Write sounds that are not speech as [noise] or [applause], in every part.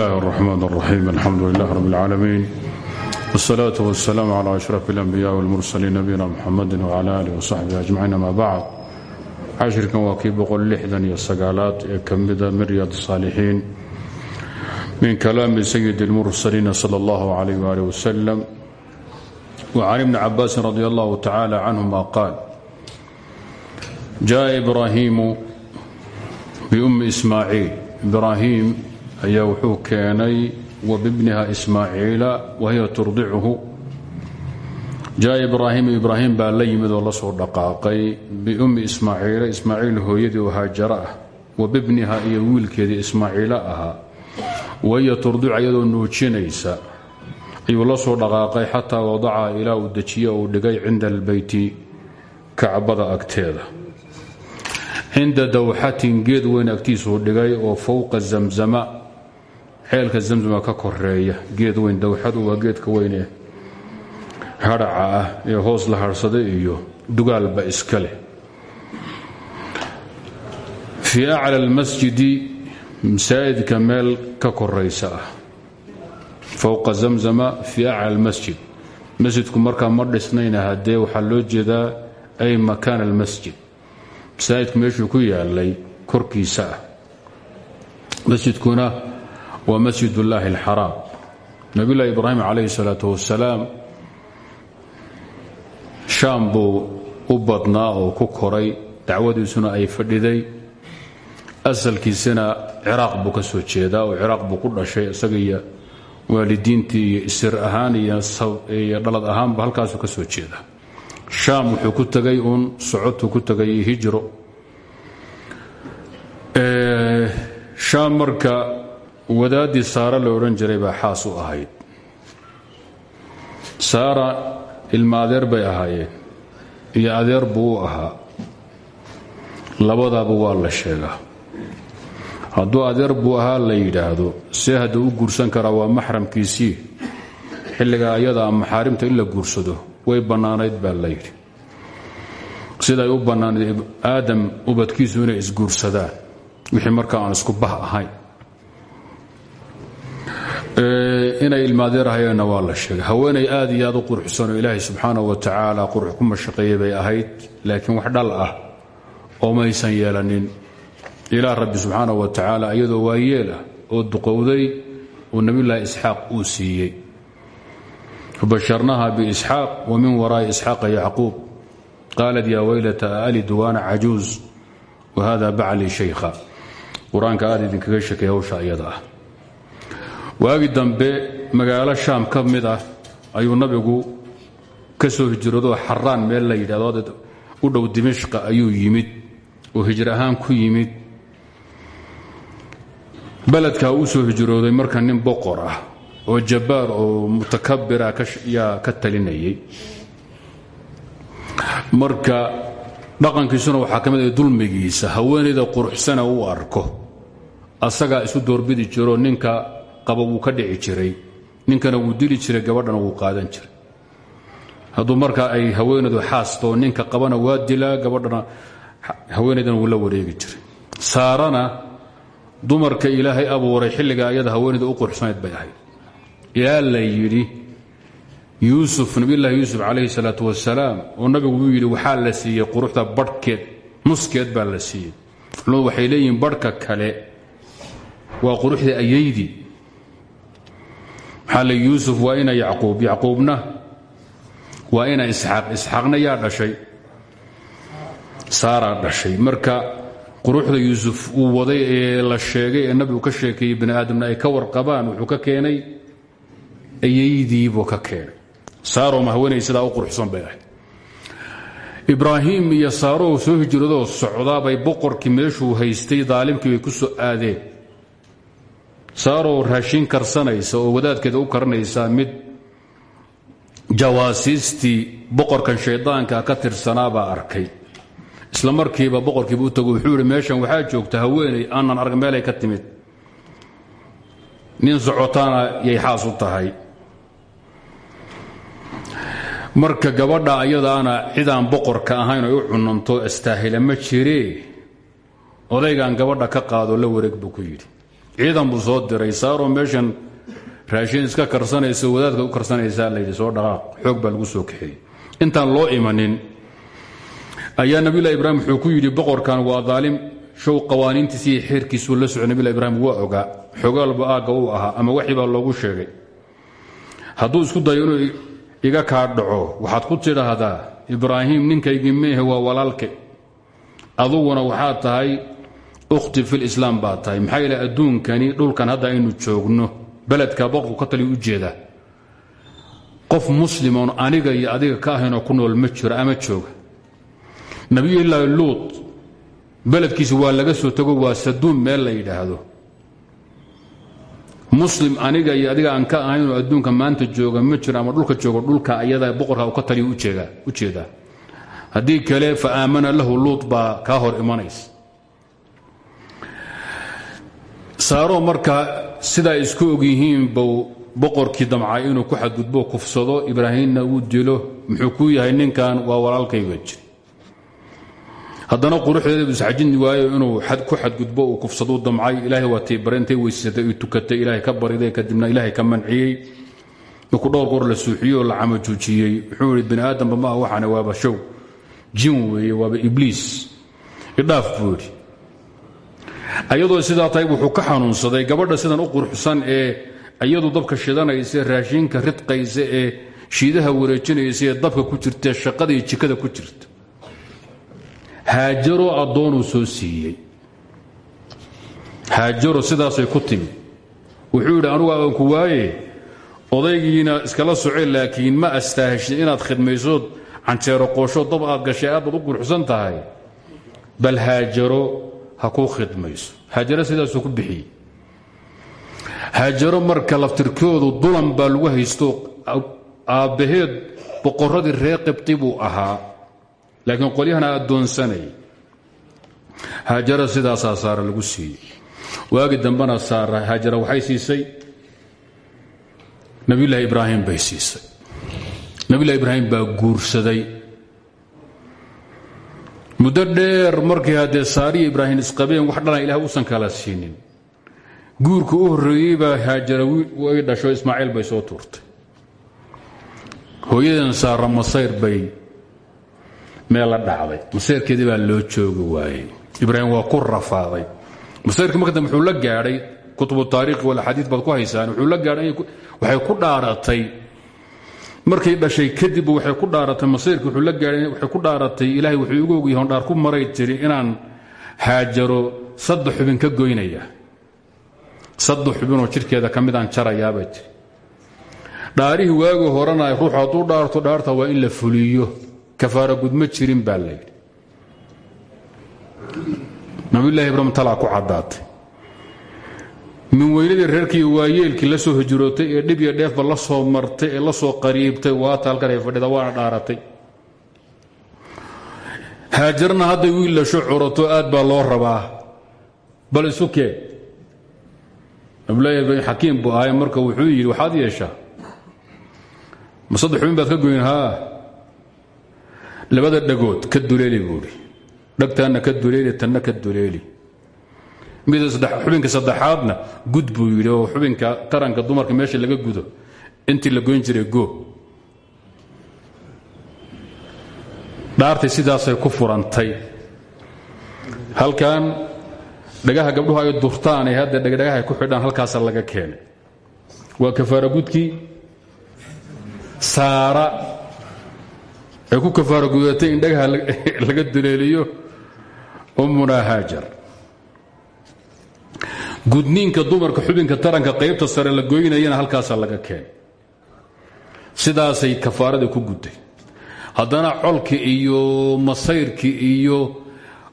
الله الرحمن الرحيم الحمد لله رب العالمين والصلاة والسلام على أشرف الأنبياء والمرسلين نبينا محمد وعلى آله وصحبه أجمعين ما بعد cashirkan waa kii boqol lixdan iyo sagaalaad ee ka mida min riyaad الصaalixiin min kalaami sayid اlmursaliina salى اllah عalayh wali waslm وcan ibni cabaasin radi allahu tacala canهuma qaal jaءa ibraahimu biumi ismaaciil ibraahim ayaa wuxuu keenay wa bibniha ismaaciila wahiya turdichu jaa ibraahimu ibraahim baa la yimid oo la soo dhaqaaqay biummi ismaaciila ismaaciil hooyadii oo haajaro ah. Wa bibniha iyo wiilkeedii ismaaciilo ahaa. Wahiya turdicu iyadoo nuujinaysa. Ayuu la soo dhaqaaqay xataa wadaca ilaa uu dejiye uu dhigay cinda albeyti kacbada agteeda. Cinda dawxatin geed weyn agtiisuu dhigay oo fowqa zamzama ceelka zamzama ka koreeya geed weyn dawxadu waa geedka weyne. Hadhaca ah ee hoos la harhsada iyo dugaalba iska leh. Fii acla almasjidi masaajidka meel ka koraysa ah. Fowqa zamzama fii acla almasjid. Masjidku markaa ma dhisnayna haddee waxaa loo jeedaa ay makaan almasjid. Masaajidku meeshuu ku yaalay korkiisa ah. Masjidkuna waa masjid ullaahi alxaraam. Nabiyulahi ibraahim calayhi salaatu wasalaam shaam buu u badnaa oo ku koray. Dacwadiisuna ay fadhiday. Asalkiisana ciraaq buu ka soo jeedaa oo ciraaq buu ku dhashay isaga iyo waalidiintii iyo isir ahaan iyo dhalad ahaanba halkaasuu ka soo jeeda shaam wuxuu wadaaddii saara la odhan jiray baa xaas u ahayd. Saara ilma adeer bay ahaayeen iyo adeer buu u ahaa. Labadaaba waa la sheegaa. Hadduu adeer buu ahaa la yidhaahdo see hadduu u guursan karaa waa maxramkiisii. Xilliga ayadaa maxaarimta in la guursado way bannaanayd baa la yidhi. Siday u bannaanayd aadam ubadkiisu inay isguursadaan wixii markaa aan isku bah ahayn inay ilmaadeer ahayeenna waa la sheegay. Haweenay aad iyo aad u quruxsanoo ilaahay subxaanahu wa tacaala qurux ku mashaqeeyey ahayd laakiin wax dhal ah oo maysan yeelanin. Ilaah rabbi subxaanahu wa tacaala iyadoo waa yeel ah oo duqowday uu nebiyulaahi isxaaq uu siiyey. Fabasharnaha biisxaaq wa min waraa'i isxaaqa yacquub. Qaalat yaa weylata aalidu waana cajuuz? Wa hada baclii shaykha? Qur'aanka aad idinkaga sheekay hawsha iyada ah waagi dambe magaalo shaam ka mid ah ayuu nabigu ka soo hijroodoo xaraan meel la yidhahdo u dhow dimashqa ayuu yimid oo hijr ahaan ku yimid. Beledkaa u soo hijrooday marka nin boqor ah oo jabbaar oo mutakabira yaa ka talinayay. Marka dhaqankiisuna waxaa ka mid ah dulmigiisa haweenayda quruxsana uu arko asagaa isu doorbidi jiroo ninka qaba wuu ka dhici jiray. Ninkana wuu dili jiray gabadhana wuu qaadan jiray. Hadduu markaa ay haweenaydu xaastoo ninka qabana waa dilaa gabadhana haweenaydana wuu la wareegi jiray. Saarana dumarka ilaahay abuuray xilliga ayada haweenayda u quruxsanayd bay ahayd. Ilaa la yidhi yuusuf nabiyulaahi yuusuf calayhi salaatu wasalaam oo nabigu uu yidhi waxaa la siiyey quruxda badhkeed nuskeed baa la siiyey. Culmadu waxay leeyihiin badhka kale waa quruxda ayaydii maxaa le yuusuf waa ina yacquub yacquubna waa ina isxaaq isxaaqna yaa dhashay. Saaraa dhashay. Marka quruxda yuusuf uu waday ee la sheegay ee nabigu ka sheekeeyey bani aadamna ay ka warqabaan wuxuu ka keenay ayaydiibuu ka keenay. Saaroma haweenay sidaa u quruxsan bay ahayd. Iyo saaroo soo hijroodoo socdaabay boqorkii meeshuu haystay daalimkii bay ku soo aadeen saaroo raashin karsanaysa oo wadaadkeeda u karanaysaa mid jawaasiistii boqorkan shaydaanka ka tirsanaabaa arkay. Isla markiiba boqorkiiba u tago wuxuu ihi meeshan waxaa joogta haweenay aanan arg meelay ka timid. Nin socotaana yay xaas tahay. Marka gabadha ayadaana cidaan boqorka ahayn oy u cunanto astaahila ma jiree? Odaygan gabadha ka qaado la wareeg buu ku yidhi ciidan buu soo diray saaroo meeshan raashin iska karsanayso wadaadka u karsanaysaa layidhi soo dhaqaaq xoog lagu soo kaxeeyey intaan loo imanin ayaa nabilah ibraahim wuxuu ku yidhi boqorkan waa daalim show qawaaniintiisi iyo xeerkiisuu la soco nabilah ibraahim waa ogaa. Xogaalba aagga uu ahaa ama waxii baa loogu sheegay. Hadduu isku dayo inuu iga kaa dhaco waxaad ku tidhaahdaa ibraahim ninkaygii meehe waa walaalke. Aduguna waxaad tahay ukhti filislaam baad tahay. Maxaa yeele adduunkani dhulkan hadda aynu joogno beledka boqorku ka taliya u jeeda. Qof muslimoon aniga iyo adiga ka ahaynoo ku nool ma jiro ama jooga. Nabiyullaahi luut beledkiisa waa laga soo tago waa saduun meel la yidhaahdo. Muslim aniga iyo adiga aan ka ahaynoo adduunka maanta jooga ma jiro ama dhulka joogo dhulka ayada boqorka ka taliya u jeedaa haddii kale fa aamana lahu luut baa kaa hor imanaysa saaroo marka sidaa isku og yihiin buu boqorkii damcay inuu ku xadgudbo kufsado ibraahimna uu dilo muxuu ku yahay ninkan waa walaalkayga jir. Haddana quruxdeeda isxajin waayo inuu ku xadgudbo uu kufsaduu damcay ilaahay waa tii barintay weysatay tukatay ilaahay ka bariday kadibna ilaahay ka manciyey. Markuu dhowr goor la suuxiyey la camajuujiyey wuxuu yidhi bini aadamba maaha waxaana waaba jin weeye waaba ibliis. Idhaaf buu ayadoo sidaa tahay wuxuu ka xanuunsaday gabadha sidan u quruxsan ee iyadu dabka shidanaysa raashinka ridqaysa ee shiidaha wareejinaysa ee dabka ku jirta shaqada iyo jikada ku jirta. Haajaro addoonuu soo siiyey. Haajaro sidaasay ku timi. Wuxuu yidhi anugu aanku waaye odaygiina iskala soceen laakiin ma astaahishid inaad khidmaysood canjeero qoosho dab aad gashay aad u quruxsan tahay. Bal haajaro ha kuu khidmayso. Haajaro sidaasuu ku bixiyey. Haajaro marka laftirkoodu dulan baa lagu haysto aabbaheed boqorradii reer qibti buu ahaa. Laakiin qolyahana addoonsanayay haajaro sidaasaa saara lagu siiyey. Waagi dambena saara haajara waxay siisay. Nabiyullaahi ibraahim bay siisay. Nabiyullahi ibraahim baa guursaday muddo dheer markii haddee saariya ibraahim isqabeen wax dhalan ilaah usan kala siinin. Guurka u horreeyey baa haajara way dhasho ismaaciil bay soo tuurtay. Hooyadan saara masayr bay meel la dhacday. Masayrkeedii baa loo joogi waayey. Ibraahim waa ku rafaaday. Masayrkii marka wuxuu la gaadhay kutubu taariikhi walaxaadiid baad ku haysaan wuxuu la gaadhay waxay ku dhaaratay markay dhashay kadib waxay ku dhaaratay masayrkii wuxuu la gaadhay waxay ku dhaaratay ilaahay wuxuu igu ogyahay hondhaar ku maray tiri inaan haajaro saddex xubin ka goynaya. Saddex xubinoo jidhkeeda ka midaan jarayaabay tiri. Dhaarihii waagi horena ruuxu hadduu dhaarto dhaarta waa in la fuliyo. Kafaara gudma jirin baa layidhi nabiyullahi ibraahim talaa ku caddaatay min weynadii reerkii waayeelkii la soo hijrootay ee dhib iyo dheefba la soo martay ee la soo qariibtay waata halkan ay fadhida waana dhaaratay. Haajarna hadday wiil lasho curato aad baa loo rabaa. Bal isu kee. Nabiyullahi ibraahim xakiim buu ahay marka wuxuu yidhi waxaad yeeshaa? Ma saddex xubin baad ka goyn haa. Labada dhagood ka duleeli buuhi dhagtaanna ka duleeli tanna ka duleeli xubinka saddexaadna gud buu yidhi oo xubinka taranka dumarka meesha laga gudo intii la goyn jiray go dhaartay sidaasay ku furantay. Halkan dhagaha gabdhuhu ay durtaan ee hadda dhagdhagaha ay ku xidhaan halkaasa laga keenay. Waa kafaara gudkii saara. Ay ku kafaara gudatay in dhagaha laga duleeliyo ummuna haajar gudniinka dumarka xubinka taranka qaybta sare la goynayana halkaasa laga keenay. Sidaasay kafaaradii ku gudday. Haddana colki iyo masayrki iyo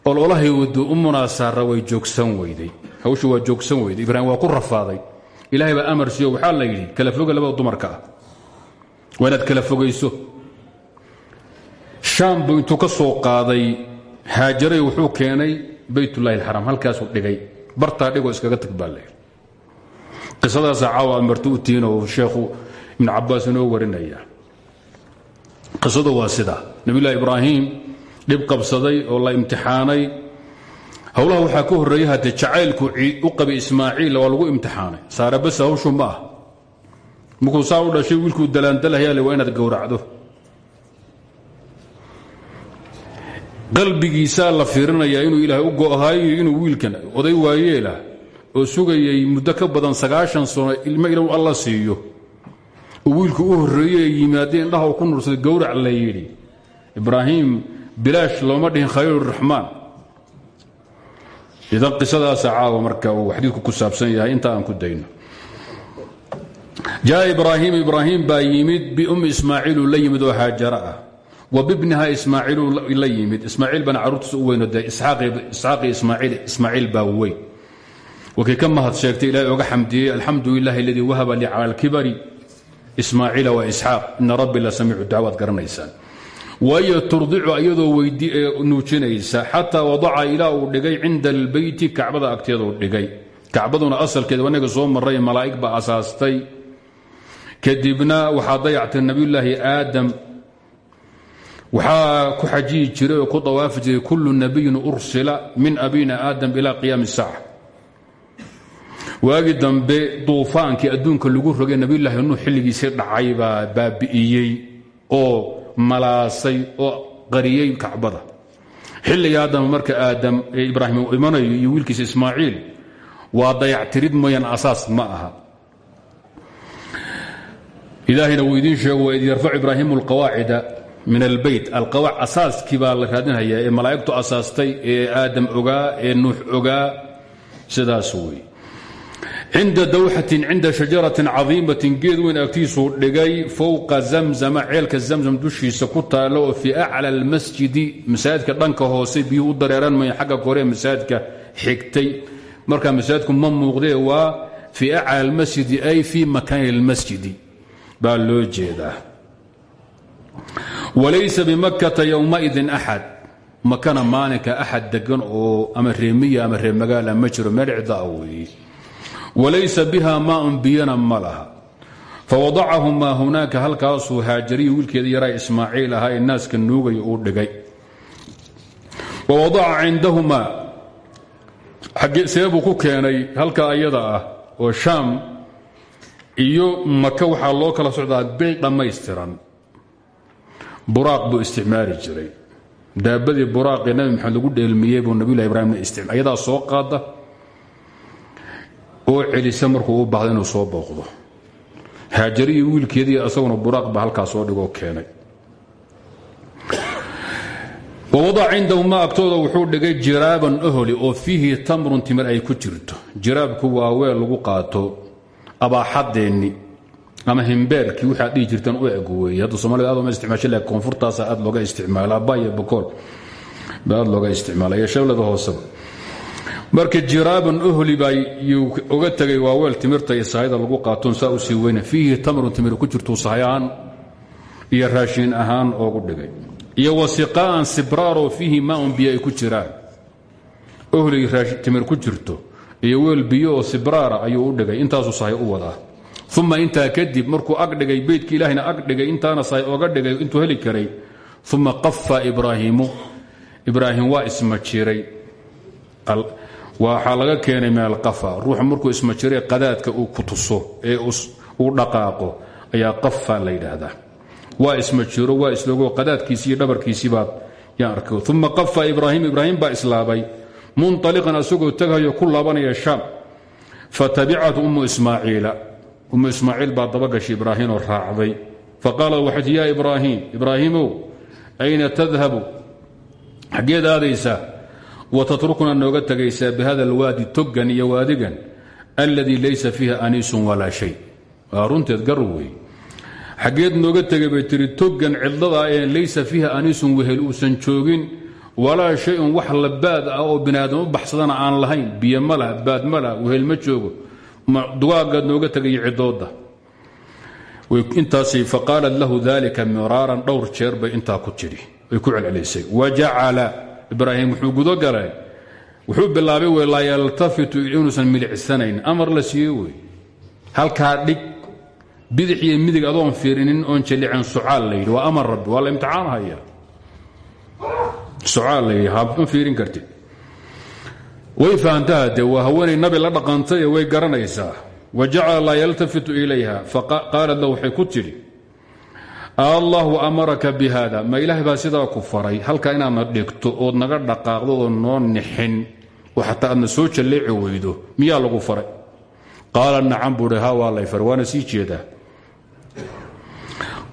ololahay ummunaa saara way joogsan weyday. Hawshu waa joogsan weyday. Ibraahim waa ku rafaaday. Ilaahay baa amar siiyo. Waxaa la yidhi kala foga labada dumarka ah. Kala fogayso. Shaam buu intuu ka soo qaaday haajaray wuxuu keenay baytullahi alxaram halkaasuu dhigay bartaa dhigoo iskaga tag baa layidhi qisadaasaa caawa aad marti u tihiin oo sheekhu ibnu cabbaas inoo warinaya. Qisadu waa sidaa nabiyullahi ibraahim dhib qabsaday oo la imtixaanay. Howlaha waxaa ka horreeya haddee jacaylku u qabay ismaaciil waa lagu imtixaanay. Saare bas hawshu ma ah. Markuu saa u dhashay wiilkuu dalaandalahaya le inaad gowracdo qalbigiisaa la fiirinayaa inuu ilaahay u go'ahaayo inuu wiilkan oday waayeelah oo sugayay muddo ka badan sagaashan sano ilmo ila alla siiyo. Oo wiilku u horreeyey yimaadeen indhaha u ku nursaday gowrac la yidhi ibraahim bilaash looma dhihin khaliiluraxmaan idan qisadaasa caawa marka uu xadiidku ku saabsan yahay inta aan ku dayno. Jaa ibraahim ibraahim baa yimid biummi ismaaciilu la yimid oo haajara ah wa bibniha ismaaciilu la yimid ismaaciil bana carruurtiisa u weyno dee isxaaqi ismaaciil baa weyn wakii ka mahad sheegtay ilahay oga xamdiyey alxamdu lilahi wahaba lii cala alkibari ismaaciila wa isxaaq ina rabbi la samiicu dacwaad garanaysaan waayo turdicu iyadoo nuujinaysa xataa wadaca ilaa uu dhigay cinda albeyti kacbada agteeduu dhigay kacbaduna asalkeeda wanaga soo maray malaa'ig baa asaastay kadibna waxaa dayactay nabiyulaahi aadam waxaa ku xajiyi jiray oo ku dawaafi jiray kullu nabiyin ursila min abina aadam ila qiyaami saaca waagii dambe duufaankii adduunka lagu rogay nabiyulaahi nuux xilligiisii dhacay baa baabi'iyey oo malaasay oo qariyey kacbada xilliga haddama marka aadam ibraahim uu imanayo iyo wiilkiisa ismaaciil waa dayactirid mooyaan asaas ma aha. Ilaahayna wuu idiin sheego waid yarfac ibraahimu alqawaacida min albeyt alqawaac asaaskii baa la raadinhayaa ee malaa'igtu asaastay ee aadam ogaa ee nuux ogaa sidaas wey cinda dawxatin cinda shajaratin cadiimatin geed weyn dhigay fowqa zamzama ceelka zamzam dushiisa ku taalo oo fii acla almasjidi dhanka hoose biyuhu u dareeran maya xagga koree masaajidka xigtay. Markaa masaajidku ma muuqdee waa fii acla almasjidi ay fii makaani اlmasjidi baa loo jeedaa walaysa bimakkata yowmaidin axad. Makana maalinka axad degan oo ama reemiya ama reer magaala ma jiro meel ciddaa weeye walaysa biha maaun biyana ma laha. Fawadacahumaa hunaaka halkaasuu haajariyi wiilkeeda yaraa ismaaciil ahaa ee naaska nuugaya uu dhigay. Wawadaca cindahumaa. Seebuu ku keenay halka ayada ah oo shaam iyo maka waxaa loo kala socdaa bil dhammaystiran buraaq buu isticmaali jiray. Daabadii buraaqee nabi maxamed lagu dheelmiyey buu nabiyulah ibraahimna isticmaal ayadaa soo qaada oo celisa markuu u baahdo inuu soo booqdo. Haajariyi wiilkeedii isaguna buraaq ba halkaa soo dhigoo keenay. Wawadac cindahumaa agtooda wuxuu dhigay jiraaban oholi oo fiihi tamrun timir ay ku jirto. Jiraabku waa weel lagu qaato abaaxadeenni ama himbeerkii waxaad dhihi jirtaan u eg somalida aad uma isticmaasha laakiin koonfurtaasa aad looga isticmaala abaya bokool ba aad looga isticmaala iyo shablada marka jiraaban ohli baa yuu uga tegay waa weel timirta iyo sahayda lagu qaatoon saa u sii weyna. Fiihi tamrun timir ku jirtuu sahay iyo raashiin ahaan oogu dhigay. Iyo wasiqaa'an sibraaroo fiihi maaun biyo ay ku jiraan. Ohli timir ku jirto. Iyo weel biyo oo ayuu u dhigay. Intaasuu sahay u wadaa uma intaa kadib markuu agdhigay beytka ilaahina agdhigay intaana sahay oga dhigay intuu heli karay. Uma qafa ibraahimu ibraahim waa ismajiray waxaa laga keenay min alqafa ruuxa markuu ismajiray qadaadka uu ku tuso ee uu dhaqaaqo ayaa qafa la yidhaahdaa. Waa ismajiro waa islogo qadaadkiisii iyo dhabarkiisii baad yaan arkay. Uma qafa ibraahim ibraahim baa islaabay. Munطaliqan asagoo teghayo ku laabanaya shaam. Fatabicatu ummu ismaaciila ummu ismaaciil baa dabagashay ibraahimoo raacday. Faqaala waxay ya ibraahim ibraahimow ayna tadhabu? Xaggeed aadaysaa wtatrukna nooga tegaysaa bihada alwaadi togan iyo waadigan alladii laysa fiiha aniisun walaa shay. Waa runteed gar wey xaggeed nooga tegay bay tihi togan cidlada ee laysa fiiha aniisun wehel uusan joogin walaa shay-un wax labaad ah oo bini aadam u baxsadana aan lahayn biyo ma wehel ma joogo dugaagaad nooga tegay cidooda. Intaas faqaalat lahu dalika miraaran dhowr jeer bay intaa ku tidhi ay ku celcelisay. Wajacala ibraahim wuxuu gudogalay wuxuu bilaabay wey laa yaltafitu inuusan milicsanayn amar la siiye dhig bidix iyo midig adoon fiirinin oon jallicin sucaal la yidhi. Waa amar rabbi waa la imtixaan haya sucaal la fiirin kartid way fahantaha de waa haweenay nabi la dhaqantay way garanaysaa. Wa jacala laa yaltafitu ilayha faqaalat la waxay ku tidhi allahu amaraka bi hada ma ilaahay baa sidaa ku faray halkaa inaadna dhigto ood naga dhaqaaqdo oo noo nixin oo xataa aadna soo jalleeci weydo miyaa lagu faray? Qaala nacam buuhi ha waa lay faray waana sii jeedaa.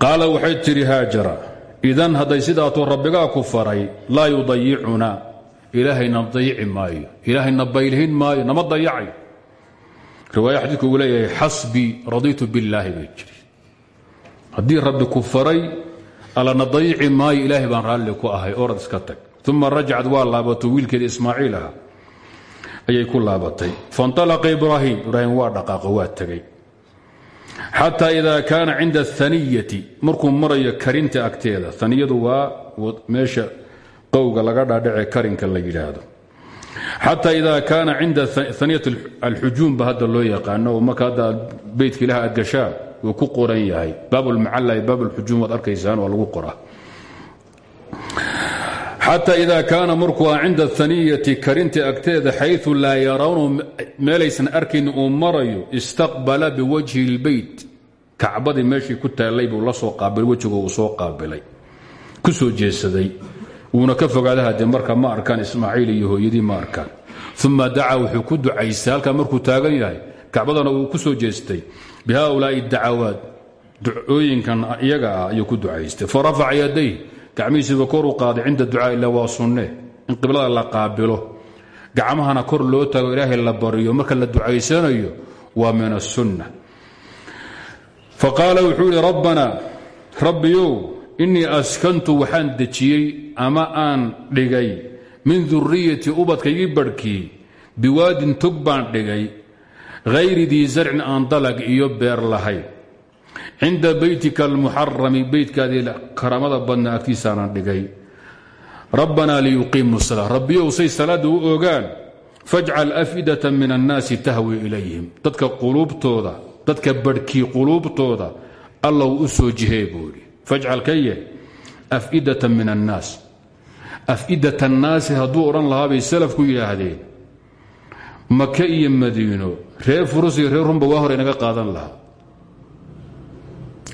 Qaala waxay tidhi haajara idan hadday sidaatuu rabbigaa ku faray laa yudayicuna ilaahayna dayici maayo ilaahayna baylhin maayo nama dayacayo riwaaya xadiidku uu leeyahay xasbii radiitu billaahi bay jiri. Rabbi ku faray allana dayici maayo baan raalli ku ahay orad iska tag. Uma rajacad waa laabato wiilkeeda ismaaciil ayay ku laabatay. Faاnطalaqa ibraahim ibraahim waa dhaqaaqo waa tegey xataa idaa kaana cinda ahaniyati markuu marayo karinta agteeda aniyadu waa meesha qowga laga dhaadhace karinka la yidhaahdo. Xataa idaa kaana cinda aniyat alxujuumba hadda loo yaqaano oo marka hadda beytka ilaah aad ku qoran yahay. Baab lmacala iyo baab lxujuum waad arkaysaan waa lagu qoraa. Xataa idaa kaana markuu a cinda aniyati karinta agteeda xayu laa yarawnu meelaysan arkayni uu marayo istaqbala biwajhi اlbeyt kacbadii meeshii ku taallay buu la soo qaabilay wejigo uu soo qaabilay ku soo jeesaday wuuna ka fogaada hadee marka ma arkaan ismaaciil iyo hooyadii ma arkaan. Uma dacaa wuxuu ku ducaystay halkaa markuu taagan yahay kacbadana uu ku soo jeestay. Bi haulaai dacawaad ducooyinkan iyaga ah ayuu ku ducaystay. Farafaca yaday gacmihiisiiba u qaaday cinda ducaa ila waa sunne in qiblada la qaabilo. Gacmahana kor loo tago ilaahay la baryo marka la ducaysanayo waa min asunna faqaala wuxuu yidhi rabbana rabbiyow innii askantu waxaan dejiyey ama aan dhigay. Min duriyati ubadkaygii barhkii biwaadin tog baan dhigay. Hayri dii zarcin aan dalag iyo beer lahayn cinda beytika almuxarami beytkaadii karaamada badna agtiisaanan dhigay. Rabbanaa liyuqiimu sala rabbiyow say salaadda u ogaan. Fajcal afidata min annaasi tahwi ilayhim. Dadka quluubtooda dadka barhkii quluubtooda allow u soo jihee buuhi fajcal ka yeh afidata min annaas. Afidat annaasi hadduu odhan lahaa bay salafku yidhaahdeen. Maka iyo madiino reer furus iyo reer rumba waa hore inaga qaadan lahaa.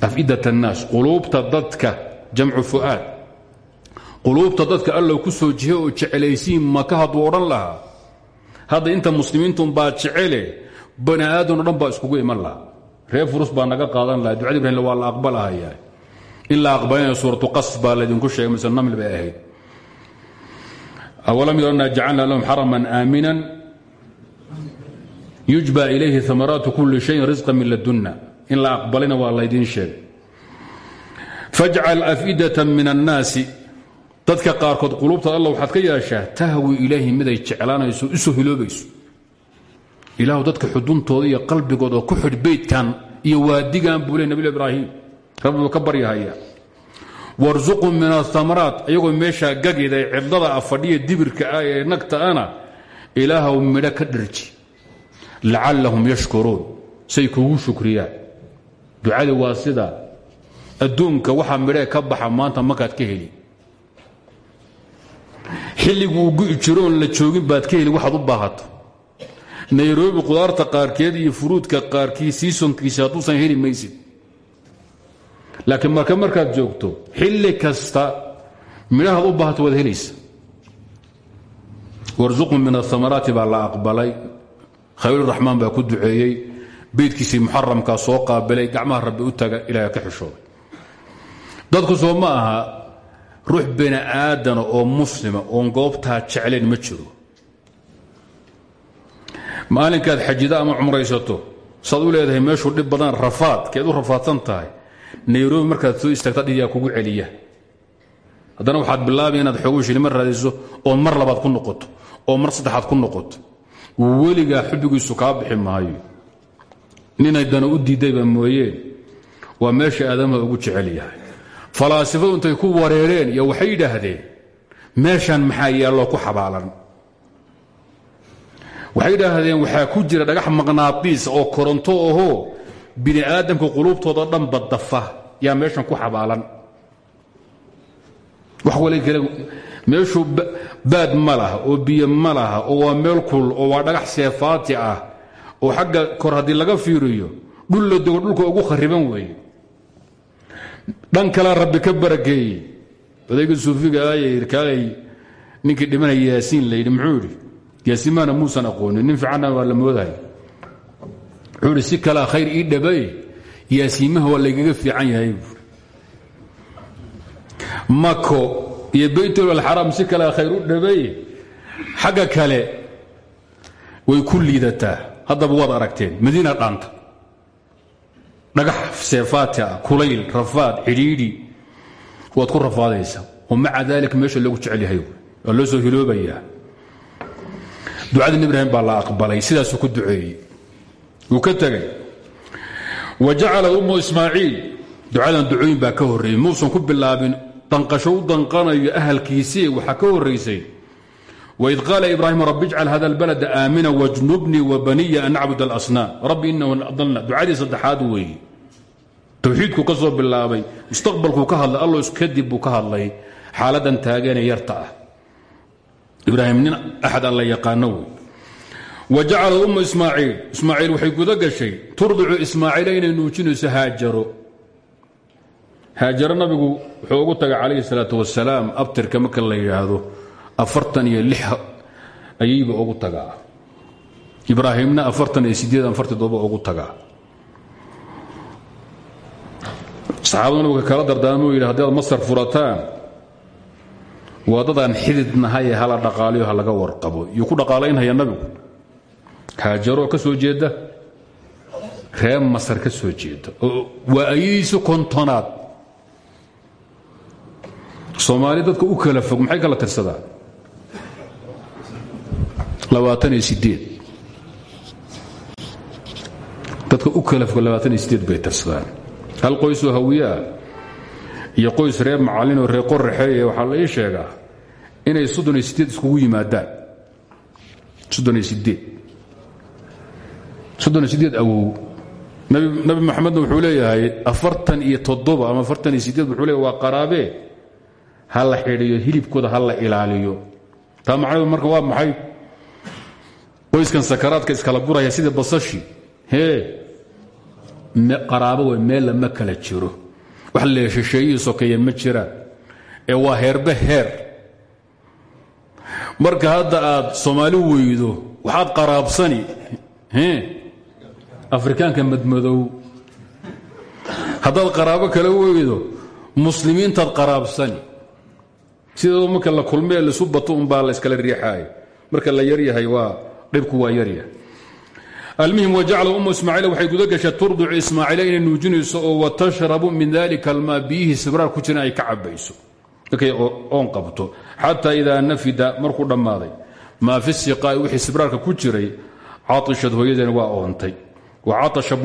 Afidat annaas quluubta dadka jamcu fu'aad. Quluubta dadka allow ku soo jihe oo jecelaysiin maka hadduu odhan lahaa. Hadda inta muslimiintun baa jecele bani aadam o dhan baa iskugu iman lahaa. Reer furus baa naga qaadan lahaa. Ducada ibrahim waa la aqbalahaya in la aqbalayna suuratu qas baa laydinku sheegay mise naml bay ahayd. Awalam yarana jacalna lahum xaraman aaminan yujba ilayhi amaraatu kuli shayin risqa min ladunna. In la aqbalayna waa laydiin sheegay. Fajcal afidata min annaasi dadka qaarkood quluubta alla waxaad ka yeeshaa tahwi ilayhi miday jeclaanayso isu hiloobayso ilaahu dadka xuduntooda iyo qalbigooda ku xidh iyo waadigan buu le ibraahim rabbi buu ka baryahaya warsuqum min ahamaraat iyagoo meeshaa gageeda ee cidlada ah fadhiya dibirka ah ee nagta ana ilaahow midho ka dharji lacallahum yashkuruun. Say kugu shukriyaan. Ducada waa sida adduunka waxaa midhee ka baxa maanta markaad ka heli. Xilliguu gu'i jiroon la joogin baad ka heli waxaad u baahato. Nairobi qudaarta qaarkeed iyo furuudka qaarkii siisonkiisa hadduusan heli maysid laakiin marka markaad joogto xilli kasta midhahaad u baahato waad helaysa. Warsuqun min ahamaraati baa la aqbalay. Khaliiluraxmaan baa ku duceeyey. Beydkiisii muxaramkaa soo qaabilay. Gacmaha rabbi u taga ilaah ka xishooday dadku soo ma aha ruux bini aadana oo muslima oon goobtaa jeclayn ma jiro. Maalinkaad xajida ama cumraysato saad u leedahay meeshuu dhib badan rafaad keed u tahay nairobi markaad soo istaagta dhiyaa kugu celiya. Haddana waxaad bilaabay inaad xoogu shilima raadiso oo mar labaad ku noqoto oo mar saddexaad ku noqoto. Weligaa xubbigiisu kaa bixi maayo. Ninay dana u diidayba mooyeen waa meesha aadamaha ugu jecel yahay. Falaasifadu intay ku wareereen iyo waxay yidhaahdeen meeshan maxaa ku xabaalan? Waxay yidhaahdeen waxaa ku jira dhagax maqnaadiis oo koronto ahoo bini aadamka quluubtooda dhanba dafa yaa meeshan ku xabaalan. Wax wali kale meeshuu baad ma laha oo biyo ma laha oo waa meel kul oo waa dhagax seefaati ah oo xagga kor haddii laga fiiriyo dhul la dego dhulka ugu khariban weeye. Dhan kalea rabbi ka barakeeyey odayga suufiga aayirkaalay ninkii dhimanaya yaasiin layidhi muxuu idhi yaasiinmaana muusan aqoonin nin fiicanna waa la moodahay wuxuu idhi si kalea khayr ii dhabaye yaasiimaha waa laygaga fiican yahay. Mako iyo baytulxaraam si kalea khayr u dhabaye xagga kale way ku liidataa. Haddaba waad aragteen madiina dhaanta. Dhagax seefaati ah kulayl rafaad cidhiidhi waad ku rafaadaysa. Oo maca daalika meesha loogu jecel yahay waa loo soo hiloobayaa. Ducada nebi ibraahim baa la aqbalay sidaasuu ku duceeyey wuu ka tegay wa jacala ummu ismaaciil ducadan ducooyin baa ka horreeyey. Muusan ku bilaabin danqasho u danqanayo ahalkiisii waxaa ka horraysay waid qaala ibraahim rabbi ijcal hada albalada aamina wajnubnii wa baniya an nacbud alasnaam rabbi inahu adalna. Ducadii saddexaad weeye towxiidku ka soo bilaabay mustaqbalkuu ka hadlay allo kadib buu ka hadlay. Xaaladan taaganee yarta ah. Ibraahim nin axad yaqaano wey wa jacala ummu ismaaciil ismaaciil waxay guda gashay turdicu ismaaciila inay nuujinayso haajaro haajaro nabigu wuxuu ugu tagay calayhi salaatu wasalaam abtirka marka la yidhaahdo afartan iyo lix ayayba ugu tagaa ibraahimna afartan iyo sideed afartidooba ugu tagaa saxaabadu nabiga kala dardaarmo yidhi haddaad masar furataan waa dadaan xididnahaye hala dhaqaaliyo ha laga warqabo yuu ku dhaqaalaynhaya haajaroo ka soo jeeda? Reer masar ka soo jeeda. Oo waa ayadiisu kontonaad. Soomaali dadka u kala fog maxay kala tirsadaan? Labaatan iyo sideed dadka u kala fog labaatan iyo sideed bay tirsadaan. Hal qoysoo hawiyaa iyo qoys reer macalinoo reer qoraxeeye waxaa la ii sheegaa inay soddon iyo sideed yimaadaan. Soddon iyo soddon iyo sideed awow. Nabi maxamedna wuxuu leeyahay afartan iyo toddoba ama afartan iyo sideed wuxuu leeyahy waa qaraabee ha la hilibkooda ha la ilaaliyo. Taa macnaheedu marka waa maxay? Qoyskan sakaraadka iskala guraya sida basashi. Hee qaraabo wey meella ma kala jiro. Wax le shisheeyihii ma jiraan ee waa heerbe heer. Marka hadda aad soomaali weydo waxaad qaraabsani afrikaanka madmadow. Haddaad qaraabo kala weydo muslimiintaad qaraabsani. Sidoo marka la kulmee lisu bato unbaa la iskala riixaayo. Marka la yaryahay waa dhibku waa yaryahay almuhim wajacala ummu ismaaciil waxay guda gashay turdicu ismaaciila inay nuujinayso oo watashrabu min dalika almaa biyihii sibraar ku jiran ka cabayso markay oon qabto. Xataa idaa nafida markuu dhammaaday maa fi siqaa'i wixii sibraarka ku jiray caishad hooyadeena waa oontay wa caasha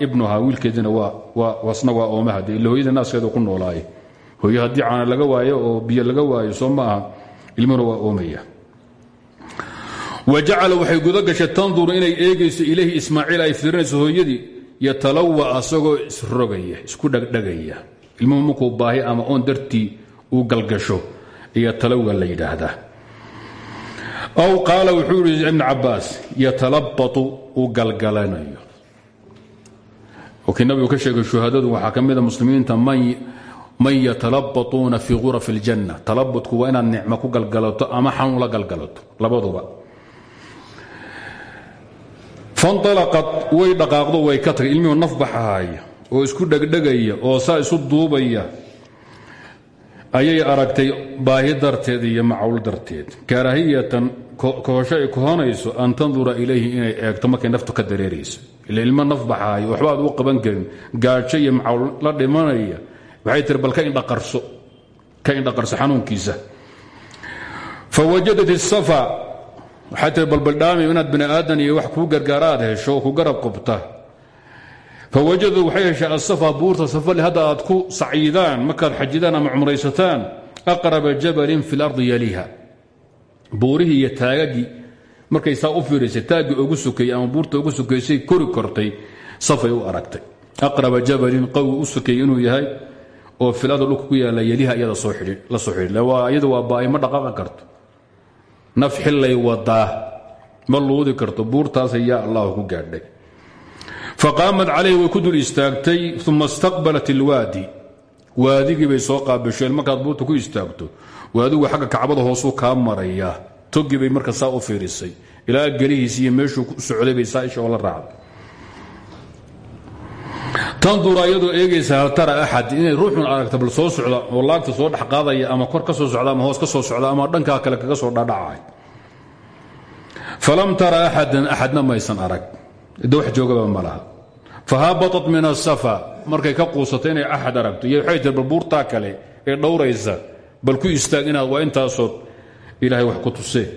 ibnuha wiilkeedina wasna waa oomaha de ila hooyada naaskeeda ku noolaaye. Hooyo haddii caana laga waayo oo biyo laga waayo soo ma aha ilmuhuna waa oomaya. wajacala waxay tanduru inay eegayso ilayhi ismaaciil ay fiirinayso hooyadii yatalawa asagoo isrogaya isku dhegdhegaya ilmuhu markuu baahi ama oon dartii uu galgasho iyo talawga la aw qaala wuxuu yidhi ibn cabaas yatalabatu uu galgalanayo kii nabigu ka sheegay shuhadadu waxaa ka mida muslimiinta man yatalabatuuna fii ghuraf اljanna talabutku waa inaad nicmo ku galgalato ama xanuun la galgalato. Labaduba. Fanalaqad way dhaqaaqdo way ka tagay. Ilmihuu naf baxahaya oo isku dhegdhegaya oo saa isu duubaya. Ayay aragtay baahi darteed iyo macawl darteed. Karaahiyatan kohosho ay kohonayso an tandura ilayhi inay eegto markay naftu ka dareerayso ila ilmo naf baxaayo waxba aad u qaban karin. Gaajo iyo la dhimanaya waxay tiri bal ka indhaqarso xanuunkiisa. Fawajadat isafa waxay tiri balbaldhaami inaad bani aadan iyo wax kuu gargaara aad hesho ku garab qubta. Fawajaduu waxay heshay asafa buurta safali hadda aad ku saciidaan markaad xajidaan ama cumraysataan aqraba jabalin fi lardi yaliha buurihii iyo markay saa u fiiraysay taaggii ugu sukeeyey ama buurta ugu sukaysay kori kortay. Safay u aragtay. Aqraba jabalin qawi u inuu yahay oo filada dhulka ku yaalla yeliha iyada soo la soo xidhin iyada waa baay ma dhaqaaqi karto. Naf xillay wadaa ma luudi karto. Buurtaasay yaa allah ku gaadhay. Faqaamad calayhi way ku dul istaagtay istaqbalat ilwaadi waadigii bay soo qaabisheen markaad buurta ku istaagto waadigu xagga kacbada hoosuu kaa maraya togi bay marka saa u fiirisay. Ilaa gelihiis iyo meeshuu ku socday bay saa isha oo la raacday tandura iyadoo eegaysa hal tara inay ruuxun aragta bal soo socda oo soo dhex qaadaya ama kor ka soo socda ama hoos ka soo socda ama dhankaa kale kaga soo dhadhacay. Falam tara axadan axadna maysan arag. De wax joogaba ma fahabatat min asafa markay ka quusato inay axad aragto. Iyo waxay bal buurtaa kale ee dhowraysa bal ku istaag inaad waa intaasood ilahay wax ku tusee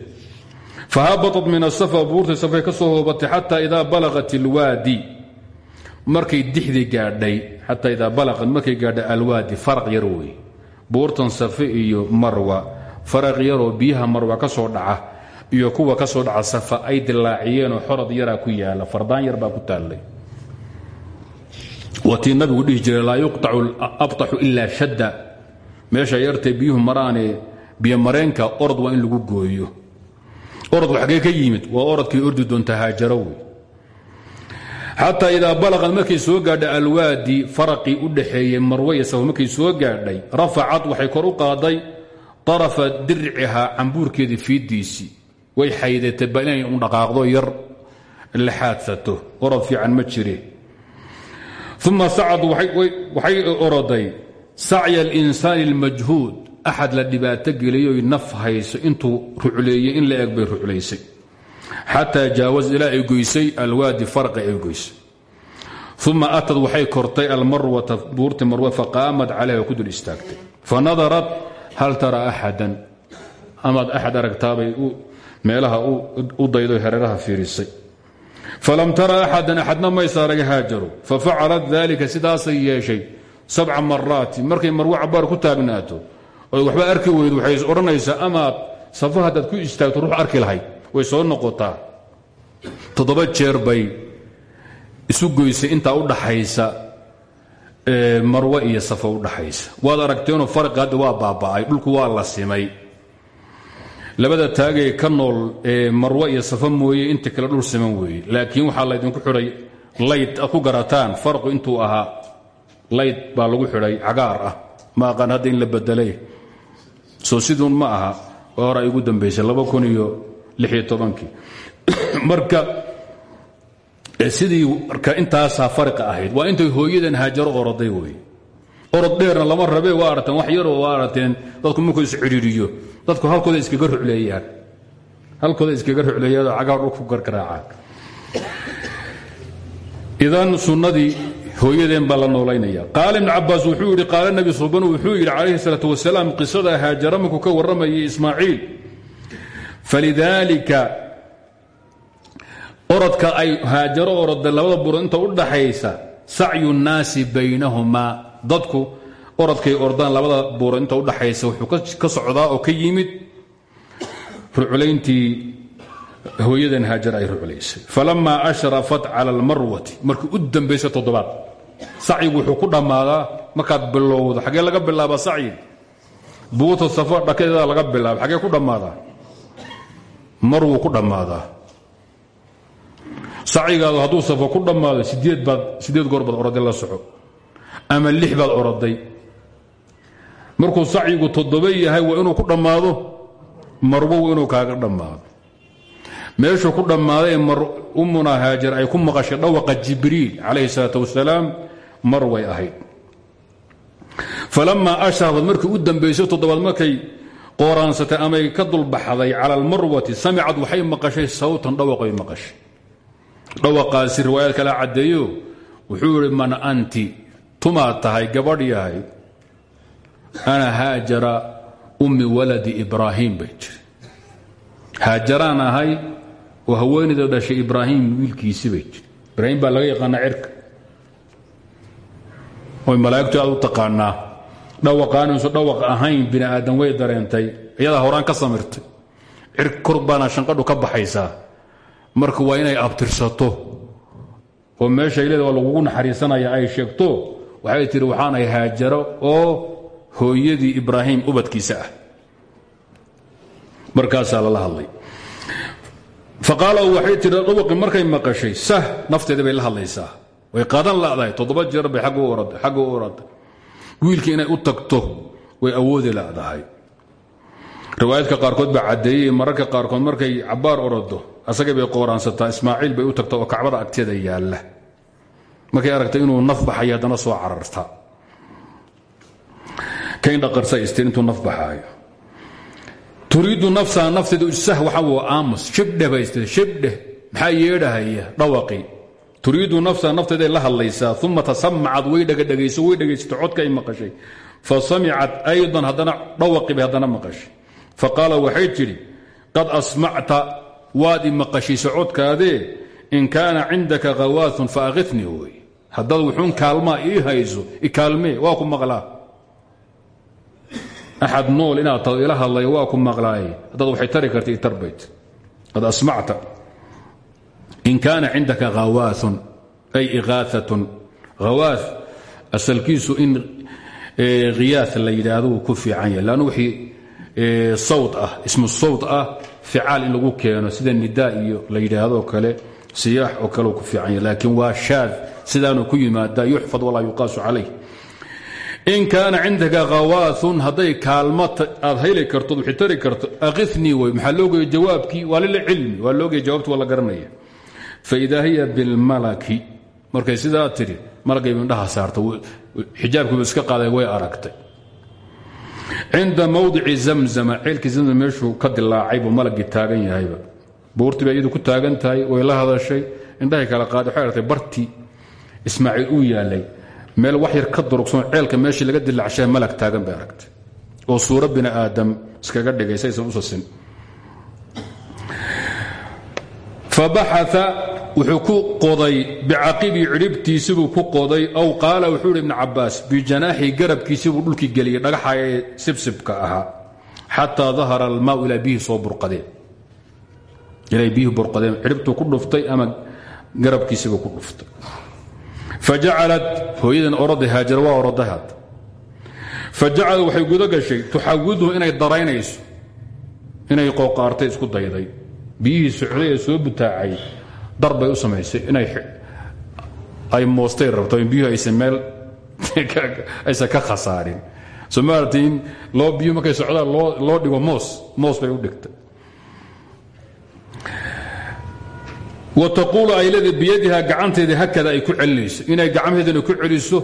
fahabatat min asafa buurtay safay ka soo hoobatay xataa idaa balagat ilwaadi markay dixdii gaadhay xataa idaa balaqad markay gaadhay alwaadi faraq yar wey. Buurtan safe iyo marwa faraq yaroo biyaha marwa ka dhaca iyo kuwa ka soo dhaca safa ay dilaaciyeenoo xorad yaraa ku yaalla fardaan yar baa ku taallay watii nabigu dhihi jiray laa yuqtacu abtaxu ilaa shadda. Meesha yartay biyuhu maraane biyomareenka orod waa in lagu gooyo. Orodku xaggee ka yimid waa orodkii ordi doonta haajaro xataa idaa balaqad markay soo gaadhay alwaadi faraqii u dhaxeeyey marwe iyo safo markay soo gaadhay rafacad waxay kor u qaaday arafa dircihaa cambuurkeedii fiiddiisii. Way xaydatay bal inay un dhaqaaqdo yar la xaadsato. Orod fiican ma jire. Uma sacad waxay oroday sacya alinsaani almajhuud axad la dhibaato geliyoy naf hayso intuu rucleeyey in la eg bay ruclaysay xataa jaawaz ilaa ay goysay alwaadi farqi ay goysay. Uma atad waxay kortay almarwata buurti marwe faqaamad calayha ku dul istaagtay. Fanadarat hal tara axadan amaad axad aragtaabay meelaha u daydo hareeraha fiirisay. Falam tara axadan axadna maysa arag haajaru. Fafacalat dalika sidaasay yeeshay sabca maraati markay marwe cabaar ku taagnaato oy waxba arki weyd waxay odhanaysaa amaad haddaad ku istaagto ruux arki lahayd way soo noqotaa. Toddoba jeer bay isu goysay intaa u dhaxaysa marwe iyo safo u dhaxaysa. Waad aragteenoo farqi hadda waa baaba'ay dhulku waa la simay. Labada taagee ka nool ee marwe iyo safo mooye inta kale dhul siman weeye. Laakiin waxaa laydinku xidhay layd aad ku garataan farqu intuu ahaa layd baa lagu xidhay cagaar ah. Ma aqaan hadda in la bedelay soo siduun ma aha ay ugu dambaysay marka sidii intaasaa fariqa ahayd waa intay hooyadan haajaro oroday wey orod dheerna lama rabe waa aragteen wax yaroo waa aragteen dadku markuu iscidhiiriyo dadku halkooda iskaga rucleeyaan. Halkooda iskaga rucleeyaanoo cagaar dhulku gargaraacaan. Idan sunnadii hooyadeen baa la noolaynaya. Qaala ibnu cabaas wuxuu yidhi qaala nebi subanu wuxuu yidhi calayhi salaatu wasalaam qisada haajara markuu ka warramayay ismaaciil falidaalika orodka ay haajaro oroda labada buro inta u dhaxaysa sacyu nnaasi baynahumaa dadku orodkay ordaan labada buuro inta u dhaxaysa wuxuu ka socdaa oo ka yimid. Ruclayntii hooyadan haajar ay ruclaysay falamaa ashrafat cala almarwati markii u dambaysa toddobaad sacyigu wuxuu ku dhammaadaa markaad bilowdo. Xaggee laga bilaabaa sacyiga buuta safo dhakadeeda laga bilaaba xaggee ku dhammaadaa? Mar wuu ku dhammaadaa. Sacyigaadu hadduu safo ku dhammaado sideed baad sideed goor baad oroday la soco. Ama lix baad oroday markuu sacyigu toddoba yahay waa inuu ku dhammaado? Marwow inuu kaaga dhammaado meeshuu ku dhammaaday ummuna haajar ay ku maqashay dhawaqa jibriil calayhi salaat wasalaam mar way ahayd. Falamaa ashrafad u dambaysay toddobaad markay qooraansatay amay ka dulbaxday cala almarwati samicad waxay maqashay sawtan dhawaqay maqashay. Dhawaqaasi riwaayaad kala caddeeyo wuxuu man anti tumaad tahay gabadh yahay ana haajara ummi waladi ibraahim bay jiri haajaraan oo haweenayda dhashay ibraahim wiilkiisi bay jiri ibraahim baa laga yaqaanaa cirka. Oy malaa'igtu aad u taqaanaa. Dhawaqaanayso dhawaq ahayn bini aadan way dareentay. Iyadaa horaan ka samirtay. Cirka kor baana ka baxaysaa. Marka waa inay abtirsato. Oo meeshay leeda waa lagugu naxariisanaya ay sheegto. Waxay tihi waxaanay haajaro oo hooyadii ibraahim ubadkiisa ah. Markaasaa lala hadlay faqaala waxay tihi dhawaqi markay maqashay sah nafteeda bay la hadlaysaa. Way qaadan ladahay toddoba jeer bay agga u oraday wiilkii inay u tagto way awoodi ladahay. Riwaayadka qaarkood baa caddeeyey mararka qaarkood markay cabbaar orado asagay bay qooraansataa ismaaciil bay u tagta oo kacbada agteeda yaalla. Markay aragtay inuu naf baxay haddana soo cararta. Kaindhaqarsa istir intuu naf baxaayo turiidu nafsaha nafteeda sah waxa w aamus shibdheh bay istir shibdheh maxaa yeedhahaya dhawaqi turiidu nafsaha nafteeday la hadlaysaa uma tasamacad way dhegadhegayso way dhegaysato codka ay maqashay fa samicat aydan haddana dhawaqi bay haddana maqashay faqaala waxay tidhi qad asmacta waad i maqashiisa codkaadee in kaana cindaka khawaaun faakifnii wey haddaad wuxuun kaalmaa ii hayso ikaalmee waa ku maqlaa axad nool inaad taho ila hadlay waa ku maqlaaye haddaad waxay tari karta itarbayt qad asmacta in kaana cindaka khawaaun ay iqaaatun khawaa asalkiisu in khiyaa la yidhaahdo ku fiican yahay lann wixii sawt ah ismu sawt ah ficaal lagu keeno sida nidaa iyo la yidhaahdo kale siyaax oo kale ku fiican yahay laakiin waa shaad sidaanu ku yimaadaa yuxfad walaa yuqaasu calayh in kaana cindaka khawaaun hadday kaalma aad hayli karto wixii tari karto aqifnii wey maxaa loogeeya jawaabkii? Waa lilcilmi waa loogeeya jawaabti waa la garanaya. Faidaa hiya markay sidaa tidhi malagay indhaha saarta xijaabkiibu iska qaaday way aragtay. Cinda mawdici zamzama ceelkii zamzam meeshuu ka malagii taagan yahayba. Buurtii bay ku taagan way la hadashay indhahay kala qaaday waxay aragtay bartii ismaaciil yaalay meel wax yar ka durugsan ceelka meeshii laga dilaacshay malag taagan bay aragtay. Oo suuro bini aadam iskaga dhigay saysan usasin fabaxaa wuxuu ku qoday bicaqibii cidhibtiisibuu ku qoday aw qaala wuxuu ihi ibnu cabaas bijanaaxii garabkiisibuu dhulkii geliyey dhagaxa ee sibsibka ahaa xataa dahara almaau ilaa biyihii soo burqadeen ilay biyihii burqadeen cidhibtuu ku dhuftay ama garabkiisibuu ku dhuftay fajacalat hooyadan oroday haajara waa orodahad fajacalad waxay guda gashay tuxawidhu inay daraynayso inay qooqaartay isku dayday biyihii socday ee soo butaacay dar bay u samaysay inay ay moostay rabto in biyuhu aysan meel aysan ka khasaarin soo maarata in loo biyuhu markay socdaan loo dhigo moos moos bay u dhigtay wa taquulu ay leedahay biyadiha gacanteeda hakada ay ku celinayso inay gacmaheedana ku celiso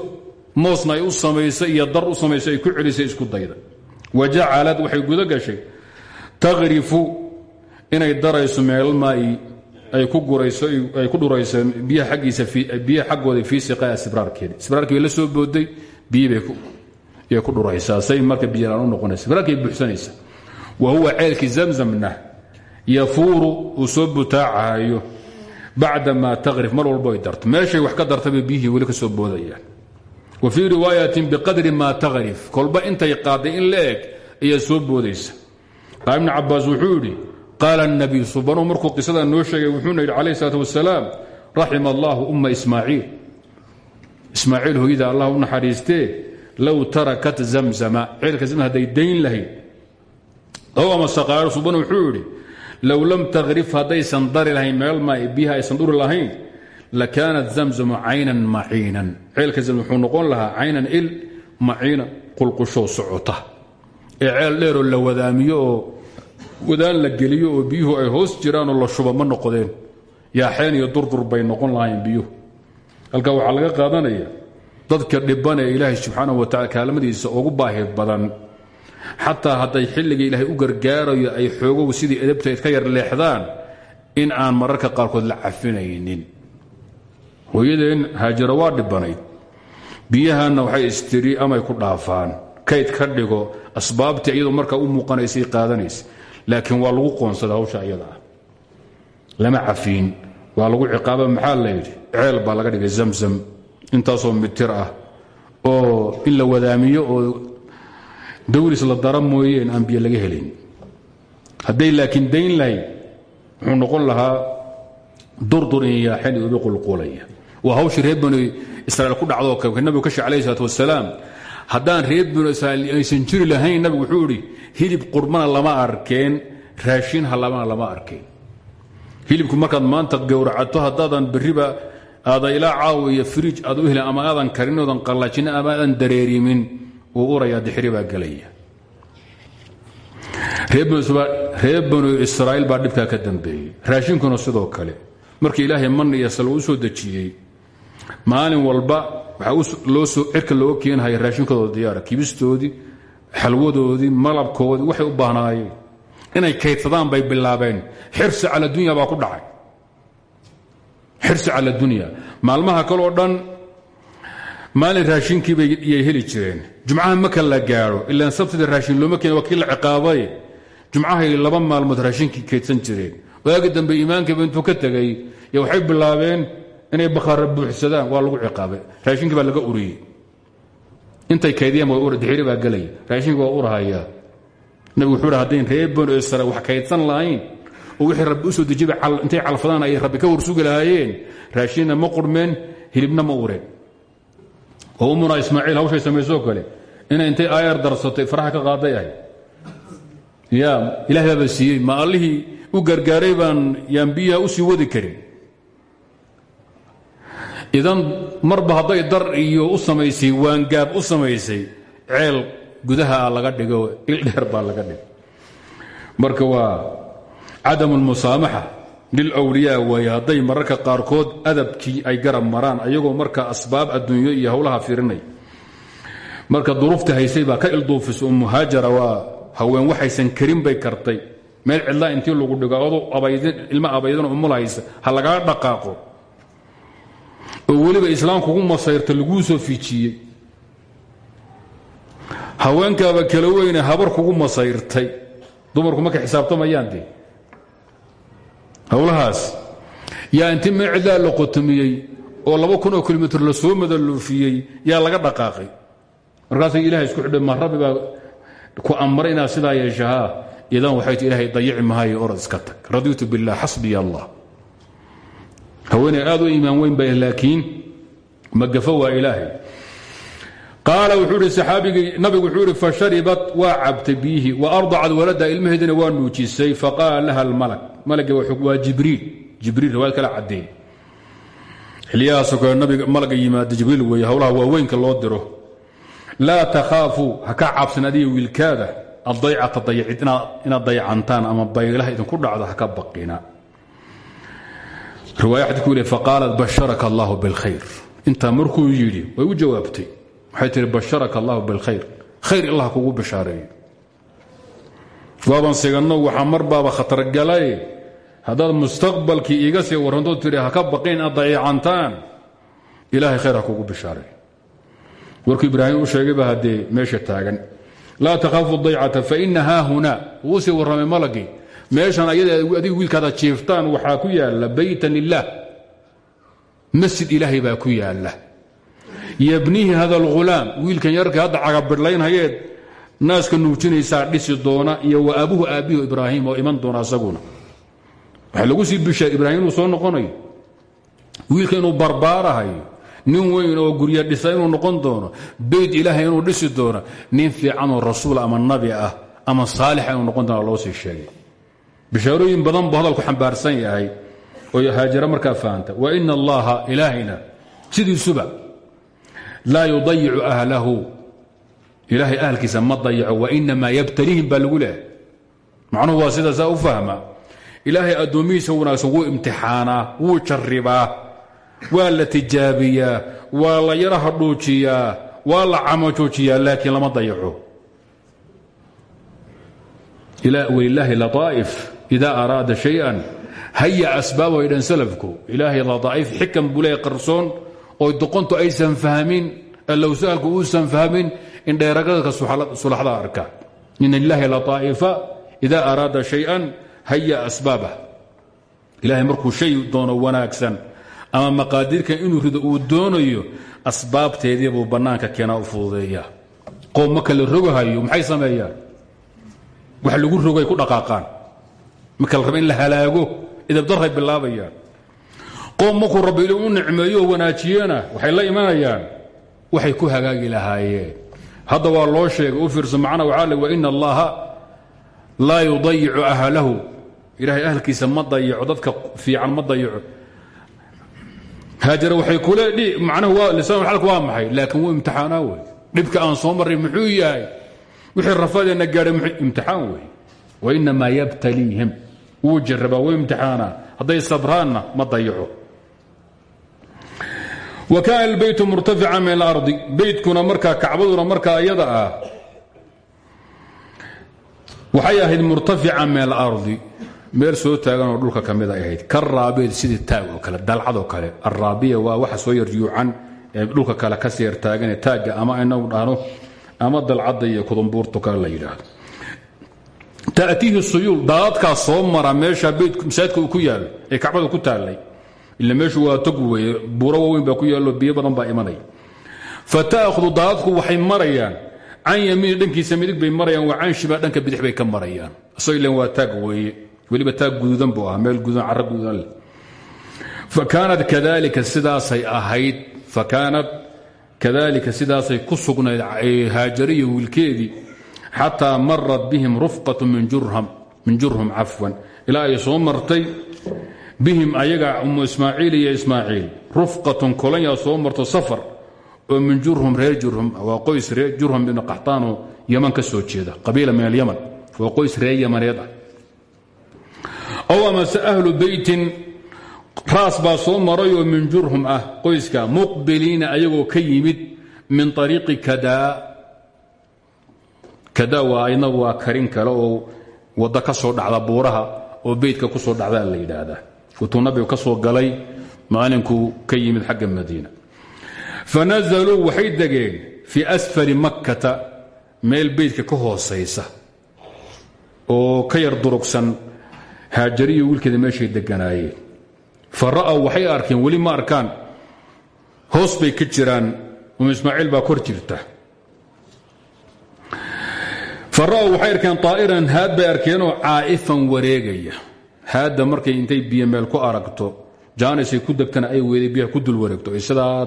moosna ay u samayso iyo dar u samayso ay ku celisay isku dayda. Wa jacalad waxay guda gashay taqrifu inay darayso meelmaai ay ku gurayso ay ku dhurayso biyaha aggiisa biyaha xaggooda fii siqaa sibraarkeeda sibraarkii bay la soo booday biyibay ku dhuraysaa. Say marka biyalaan u noqonaysa. Sibraarkay buuxsanaysa wa huwa ceelkii zamzamna yafuuru uu soo bacda ma takrif mar walbo ay darto meeshay wax ka dartabay biyihii weli ka soo boodayaan wa fii riwaayatin biqadri maa takrif kolba intay qaadday in la eg ayaa soo boodaysa qaala ibnu cabaas wuxuu yidhi qaala nabiy subanu markuu qisada noo sheegay wuxuuna yidhi calayh salaat wasalaam raxima allaahu umma ismaaciil ismaaciil hooyada allah u naxariistee low tarakat zamzama low lam takrif haddaysan dari lahayn meel maa biyaha aysan dhuri lahayn lakaanat zamzamu caynan maciinan ceelka zamzam wuxuu noqon lahaa caynan il maciina qulqushoo socota ee ceel dheeroo la wadaamiyo oo wadaan la geliyo oo biyuhu ay hoos jiraanoo la shuba ma noqdeen yaaxeen iyo durdur bay noqon lahayn biyuhu halkaa waxaa laga qaadanaya dadka dhiban ee ilaahay subxaana wa tacala kaalmadiisa ugu baahi badan xataa hadday xilliga ilaahay u gargaarayo ay xoogow sidii edabtayd ka yar leexdaan in aan mararka qaarkood la cafinaynin. Hooyadeen haajara waa dhibanayd. Biyahanna waxay istiri amay ku dhaafaan. Kayd ka dhigo asbaabtii iyadoo markaa u muuqanaysay qaadanaysa laakiin waa lagu qoonsada hawsha iyada ah. Lama cafiin. Waa lagu ciqaaba maxaa la yidhi? Ceel baa laga dhigay zamzam. Intaasoo mitir ah. Oo in la wadaamiyo oo dawlis la dara mooyeen aan biyo laga helin. Hadday laakiin dayn lahayd wuxuu noqon lahaa durdur in yaaxen ubi qulqulaya. Waa hawshii reer banu ku dhacdo ka nabigu ka shee alayh isalaat wasalaam haddaan reer banu israiil aysan lahayn nabigu wuxuu idhi hilib qurmana lama arkeen raashin halabana lama arkeen. Hilibku markaad maanta gowracato haddaadan berriba aada ilaa caawiya friij aad u helin ama aadan karin oodan qallajin ama aadan dareerimin uu urayaa dixri baa gelaya. Reer banu israa'iil baa dhibkaa ka dambeeyey. Raashinkuna sidoo kale markii ilaahay man iyo sal u soo dejiyey maalin walba waxaa cirka looga keenhaya raashinkooda diyaara. Kibistoodii xalwadoodii malabkoodii waxay u baahnaayeen. Inay kaydsadaan bay bilaabeen. Xirsi cala dunya ku dhacay. Xirsi cala dunya. Maalmaha kaleo dhan maalin raashinkiibayay heli jireen. Jumcaha maka la gaadho. Ilaan sabtida raashin looma keen waa kii la ciqaabay jumcahay laba maalmood raashinkii kaydsan jireen. Waagi dambe iimaankiiba intuu ka tegay y waxay bilaabeen inay bakhaara buuxsadaan waa lagu ciqaabay. Raashinkii baa laga uriyey intay kaydiyaan dixiri baa gelay raashinkii waa urahaya nabigu wuxuu haddayn reer banu isra wax kaydsan lahayn oo wixii rabbi u soo dejiba intay calfadaan ay rabbi ka warsugi lahaayeen ma qurmeen hilibna ma ureen oo ummuna ismaaciil hawshay samaysoo kale. Inay intay aayar darsatay faraxa ka qaaday ahay ya ilahay baaba siiyey. Ma allihii u gargaaray baan yaan biyaha u sii wadi karin. Idan marba hadday dar iyo u samaysay waangaab u samaysay ceel gudaha laga dhigo il dheer baa laga dhigo marka waa cadam اlmusaamaxa lilwliyaa waaye hadday mararka qaarkood adabkii ay garab maraan ayagoo marka asbaab adduunyo iyo howlaha firinay. Marka duruufta haysay baa ka ilduufis oo muhaajara waa haween waxaysan karin bay kartay. Meel cidlaa intii lagu dhigo adoo ilma abaydan umulhaysa ha lagaa dhaqaaqo. Oo masayrta laguu soo fiijiyey. Haweenkaaba kala weyne habar kugu masayrtay. Dumarku markay xisaabtamayaan dee howlahaas yaa inti meel cidlaa la qotomiyey oo laba kun la soo madaluufiyey yaa laga dhaqaaqay. Markaasay ilahay isku xidhay ma rabbi baa ku amray inaad sidaa yeeshahaa idan waxay ti ilahay dayici mahayo orad iska tag. Radiitu biاllah xasbiya allah. Haweeney aad u iimaan bay laakiin magafo waa ilaahay. Qaala wuxuu ihi saxaabigii nabigu wuxuu ihi fasharibat waa cabtay biyihii wa ardacad walada ilmaheedina waa nuujisay faqaala laha almalak malagii waa jibriil. Jibriil riwaayad kala caddeey xiliyahaasoo kale nabiga malaga yimaada jibriil weeye howlaha waaweynka loo diro. Laa takhaafu ha ka cabsan adiga wiilkaada adaycata dayacid ama baylaha idinku dhacdo ha baqina. Riwaaya xadku le faqaalat basharaka allahu bilkhayr. Intaa markuu way u jawaabtay. Waxay tihi basharaka allahu bilkhayr. Khayr allah kugu bishaareeyo. Waaban siganno waxaa mar baaba khatargalay haddaad mustaqbalkii iiga sii warranto tihi ha ka baqin inaad dayacantaan ilaahay khayr ha kugu ibraahim u sheegayba haddee meesha taagan. Laa takhaafu daycata faina haahuna wuu sii warramay malagii meeshan ayada adigu wiilkaada jiiftaan waxaa ku yaalla baytan lilah masjid ilaahay baa ku yaalla yabnihi hada alghulaam wiilkan yarka hadda cagabidhlaynhayeed naaska nuujinaysaa dhisi doona iyo wa abuhu aabbihi ibraahim oo iman doona asaguna waxaa lagu sii bishaa ibraahim inuu soo noqonayo. Wiilka inuu barbaarahayo nin weyn oo gurya dhisa inuu noqon doono. Beyt ilaahay inuu dhisi doono nin fiicanoo rasuul ama nabi ah ama saalixa inuu noqon doona loo sii sheegay. Bishaarooyin badan buu hadalku xambaarsan yahay. Oo haajara markaa fahanta wa ina allaha ilaahayna sidiisuba laa yudayicu ahlahu. Ilaahay ahalkiisa ma dayaco wainamaa yabtaliihim baa lagu leehay macnuhu waa sidaasaa u fahma ilaahay addoomihiisa wanaagsan wuu imtixaanaa wuu jarribaa waa la tijaabiyaa waa la yaraha dhuujiyaa waa la camajoojiyaa laakiin lama dayaco. Walilaahi laaa'if ida araada shayan haya asbaaba way dhan salafku ilaahay ladaa'if xikam buu leeyahy qarsoon oo doqontu aysan fahmin allowsaalku uusan fahmin in dheeragadka sulaxda arka. In ilaahi lataa'ifa ida araada shayan haya asbaabah. Ilahay markuu shay doono wanaagsan ama maqaadirkan inuu rido uu doonayo asbaabteedii buu bannaanka keenaa u fududeeya qoom marka la rogahayo maxay sameeyaan? Wax lagu rogay ku dhaqaaqaan. Marka la la halaago idabdaray bilaabayaan. Qoom markuu rabbi u nicmeeyo oo waxay la imanayaan waxay ku hagaagi lahaayeen. Hadda waa loo sheegay u fiirso macna waxaa le waina allaha laa yudayicu ahlahu ilaahay ahlkiisa ma dayaco dadka fiican ma dayaco. Haajara waxay kule macnahu lisaan xalka waa maxay? Laakiin wuu imtixaanaa wey. Dhibka aan soo marray muxuu yahay? Wixii rafadeenna gaadhay imtixaan wey. Wainamaa yabtaliihim. Wuu jarabaa wuu imtixaanaa. Hadday sabraanna ma dayaco. Wa kaana albaytu murtafica min alardi. Beytkuna markaa kacbaduna markaa iyada ah waxay ahayd murtafica min alardi meel soo taaganoo dhulka ka mid ay ahayd. Ka sidii taag oo kale kale. Araabiya waa waxa soo yaryuucan ee dhulka kale ka sii yartaaganee taagga ama inagu dhahno ama dalcadda iyo kudumbuurto kale la yidhaahdo. Ta'tiihi suyuul daadadkaas soo mara meesha masaajidka uu ku yaalo ee kacbada ku taallay. Ila meeshu waa tog buuro waaweyn baa ku yaallo biyo badan baa imanaya fa ta'khudu daadadku waxay marayaan. Can yamiini dhankiisa midig bay marayaan wa can shimaa dhanka bidix bay ka marayaan. Isagoo ilan waa taag weliba taag guduudan buu ahaa meel gududan carro gududan leh. Fa kaanat kadalika ahayd fa kaanat kadalika ku sugnayd haajariya wiilkeedii xataa marat bihim rufqatu min jurhum cafwan. Ilaa ay soo martay bihim ayaga umu ismaaciil iyo ismaaciil. Rufqatun kolonyaa soo marto safar oo min jurhum reer jurhum waa qoys reer jurhum ibn qaxtaanoo yaman ka jeeda qabiila min alyaman waa qoys reer yamaneed ah ow amase ahlu beytin raas baa soo marayoo min jurhum ah qoyska muqbiliina ayagoo ka yimid min ariiqi kadaa. Kadaa waa ayadna waa karin kale oo waddo ka soo dhacda buuraha oo beytka ku soo dhacdaa la yidhaahdaa wutuu nabigu ka soo galay maalinkuu ka yimid xagga madiina. Fanazaluu waxay degeen fii asfali makkata meel beytka ka hoosaysa oo ka yar durugsan haajariyo wiilkeeda meeshay deganaayeen fa ra'aw waxay arkeen weli ma arkaan. Hoos bay ka jiraan. Um ismaaciil baa kor jirta. Fa waxay arkeen طaa'iran haad bay arkeenoo caa'ifan wareegaya. Haadda markay intay biyo meel ku aragto jaanisay ku degtana ay weeday biyaha ku dul wareegto. Ay sidaa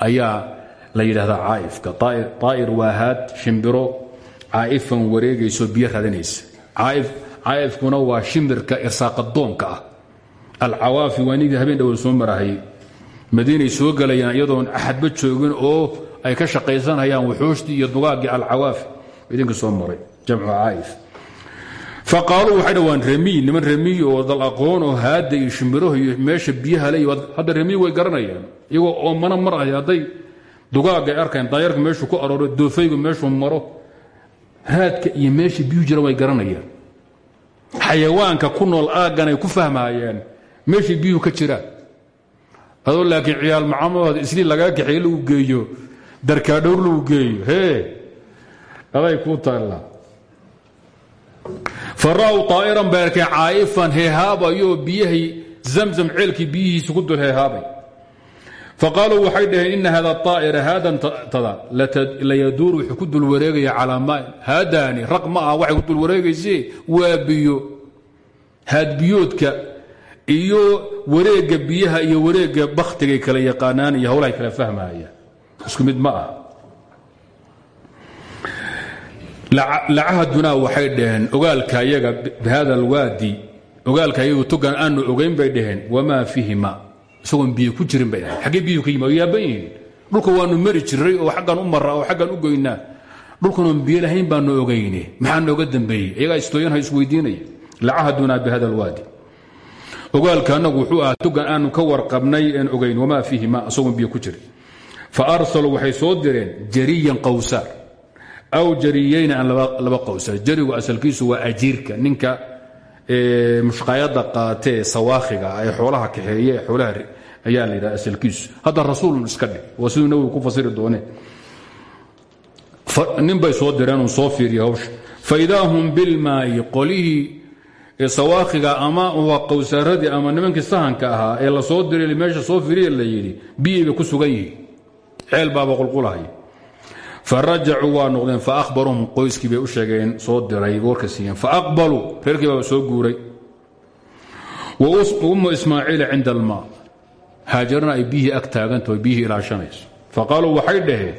ayaa la yidhahdaa caa'ifka. طaa'ir waa haad shimbiro caa'ifan wareegayso biyo radanaysa caa'ifkuna waa shimbirka irsaaqadoonka ah. Alcawaafi waa nigii habeen dhowal soo marahayay madiinay soo gelayaan iyadoon axadba joogin oo ay ka shaqaysanayaan wuxuushtii iyo dugaaggii alcawaafi. Idinka soo maray jamcu caa'if. Faqaaluu waxay dhawaan niman remiy oo dal aqoon oo haadda iyo iyo meesha biyaha le hadda remiy way garanayaan. Iyagoo oo mana maraya hadday dugaagga ay arkayan ku arooro doofaygu meeshuu maro raadka iyo meesha biyuhu jira way garanayaan xayawaanka ku nool aaggan ay ku fahmaayeen. Meeshay biyuhu ka jiraan adoo laakiin ciyaal macamahooda islii lagaa kaxeeye lagu geeyo darkaadhowr lagu geeyo. Hee aday kuu taallaa fara'w طaa'iran bay arkeen caa'ifan heehaabayoo biyahay zamzam ceelkii biyihiisa ku dul heehaabay faqaaluu waxay dhaheen ina hada طaa'ira haadan tada layaduur wuxuu ku dul wareegaya calaa maa haadaani raq ma ah waxay ku dul wareegayse waa iyo wareegga biyaha iyo wareegga bakhtigay kala yaqaanaan iyo howlahay kala fahmaayaan isku mid ma ah lacahadunaa waxay dhaheen ogaalka yaga bihada alwaadi ogaalka yagu tugan aanu ogayn bay dhaheen wamaa fiihima isagoon biyo ku jirin bay dhahen xaggee ka yaaban yihiin? Dhulka waanu mari jiray oo xaggan u marra oo xaggan u goynaa. Dhulkanoon biyo lahayn baanu ogayne maxaa nooga dambeeyey iyagaa istooyanha isweydiinaya. Lacahadunaa bihada alwaadi ogaalka anagu wuxuu ahaa tugan aanu ka warqabnay een ogayn wamaa fiihima isagoon biyo ku jirin. Fa arsaluu waxay soo direen jariyan qawsaar. Aw jariyeyna aan laba qowsa jarigu asalkiisu waa ajiirka ninka mushqaayadda qaatee sawaakhiga ee xoolaha kaxeeye xoolaha ayaa la yidhaha asalkiisu. Hadda rasuulun iska dhig waa siduu ku fasiri doonee. Nin soo direenun soo fiiriya hawsha. Faidaa hum bilmaayi qolihii sawaakhiga ama qowsaaradii ama nimankii sahanka ahaa ee la soo diray meesha soo fiiriya la yidhi biyay ku sugan yihiin. Ceel baaba qulqulahay farajacuu waa noqdeen faahbaruhum qoyskii bay u sheegeen soo diray warka siiyeen. Faaqbaluu reerkii baaba soo guuray. Wa ummu ismaaciila cinda almaa. Haajarana ay biyihii ag taagantaho biyihii ilaashanayso faqaaluu waxay dhaheen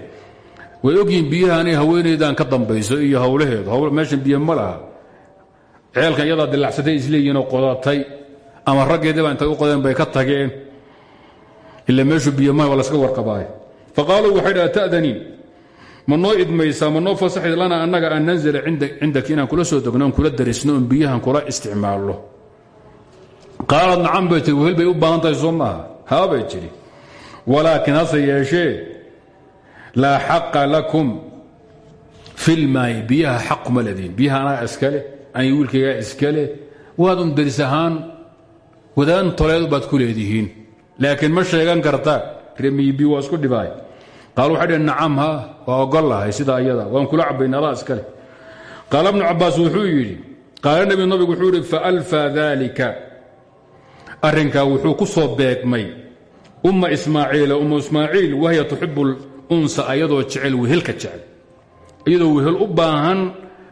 way ogyihiin biyaha haweenaydan ka dambayso iyo howlaheedu meeshan biyo ma laha. Ceelkan dilacsatay isleeyihinoo qodatay ama raggeediba intay u qodeen bay ka tageen. Ila meeshu biyo ma waa laska warqabaay faqaaluu waxay dhaha ta'daniin ma noo idmaysaa ma noo fasaxid lana annaga an nanzila cindaki inaan kula soo degno on kula darisno on biyahan kula isticmaalno. Qaalad nacan bay tiri bay u baahan tahay soo maaha? Haabay tidhi. Walaakiin hase laa xaqa lakum fi lmaayi biyaha xaquma ladiin biyaha anaga iskale ani wiilkaygaa iskale waad un daris ahaan wadaan toleedu baad ku ma sheegan kartaa remiyibi waa isku dhibaay qaal waxay dheen nacam ha waa ogollahay sidaa iyada waan kula cabayna adaa iskale qaala bnu cabbaas wuxuu yidhi qaala nebi nabigu wuxuu yidhi faalfa dalika arrinkaa wuxuu ku soo beegmay umma ismaaciila ummu ismaaciil wahya tuxibu lunsa ayadoo jecel wehelka jecel. Iyadoo wehel u baahan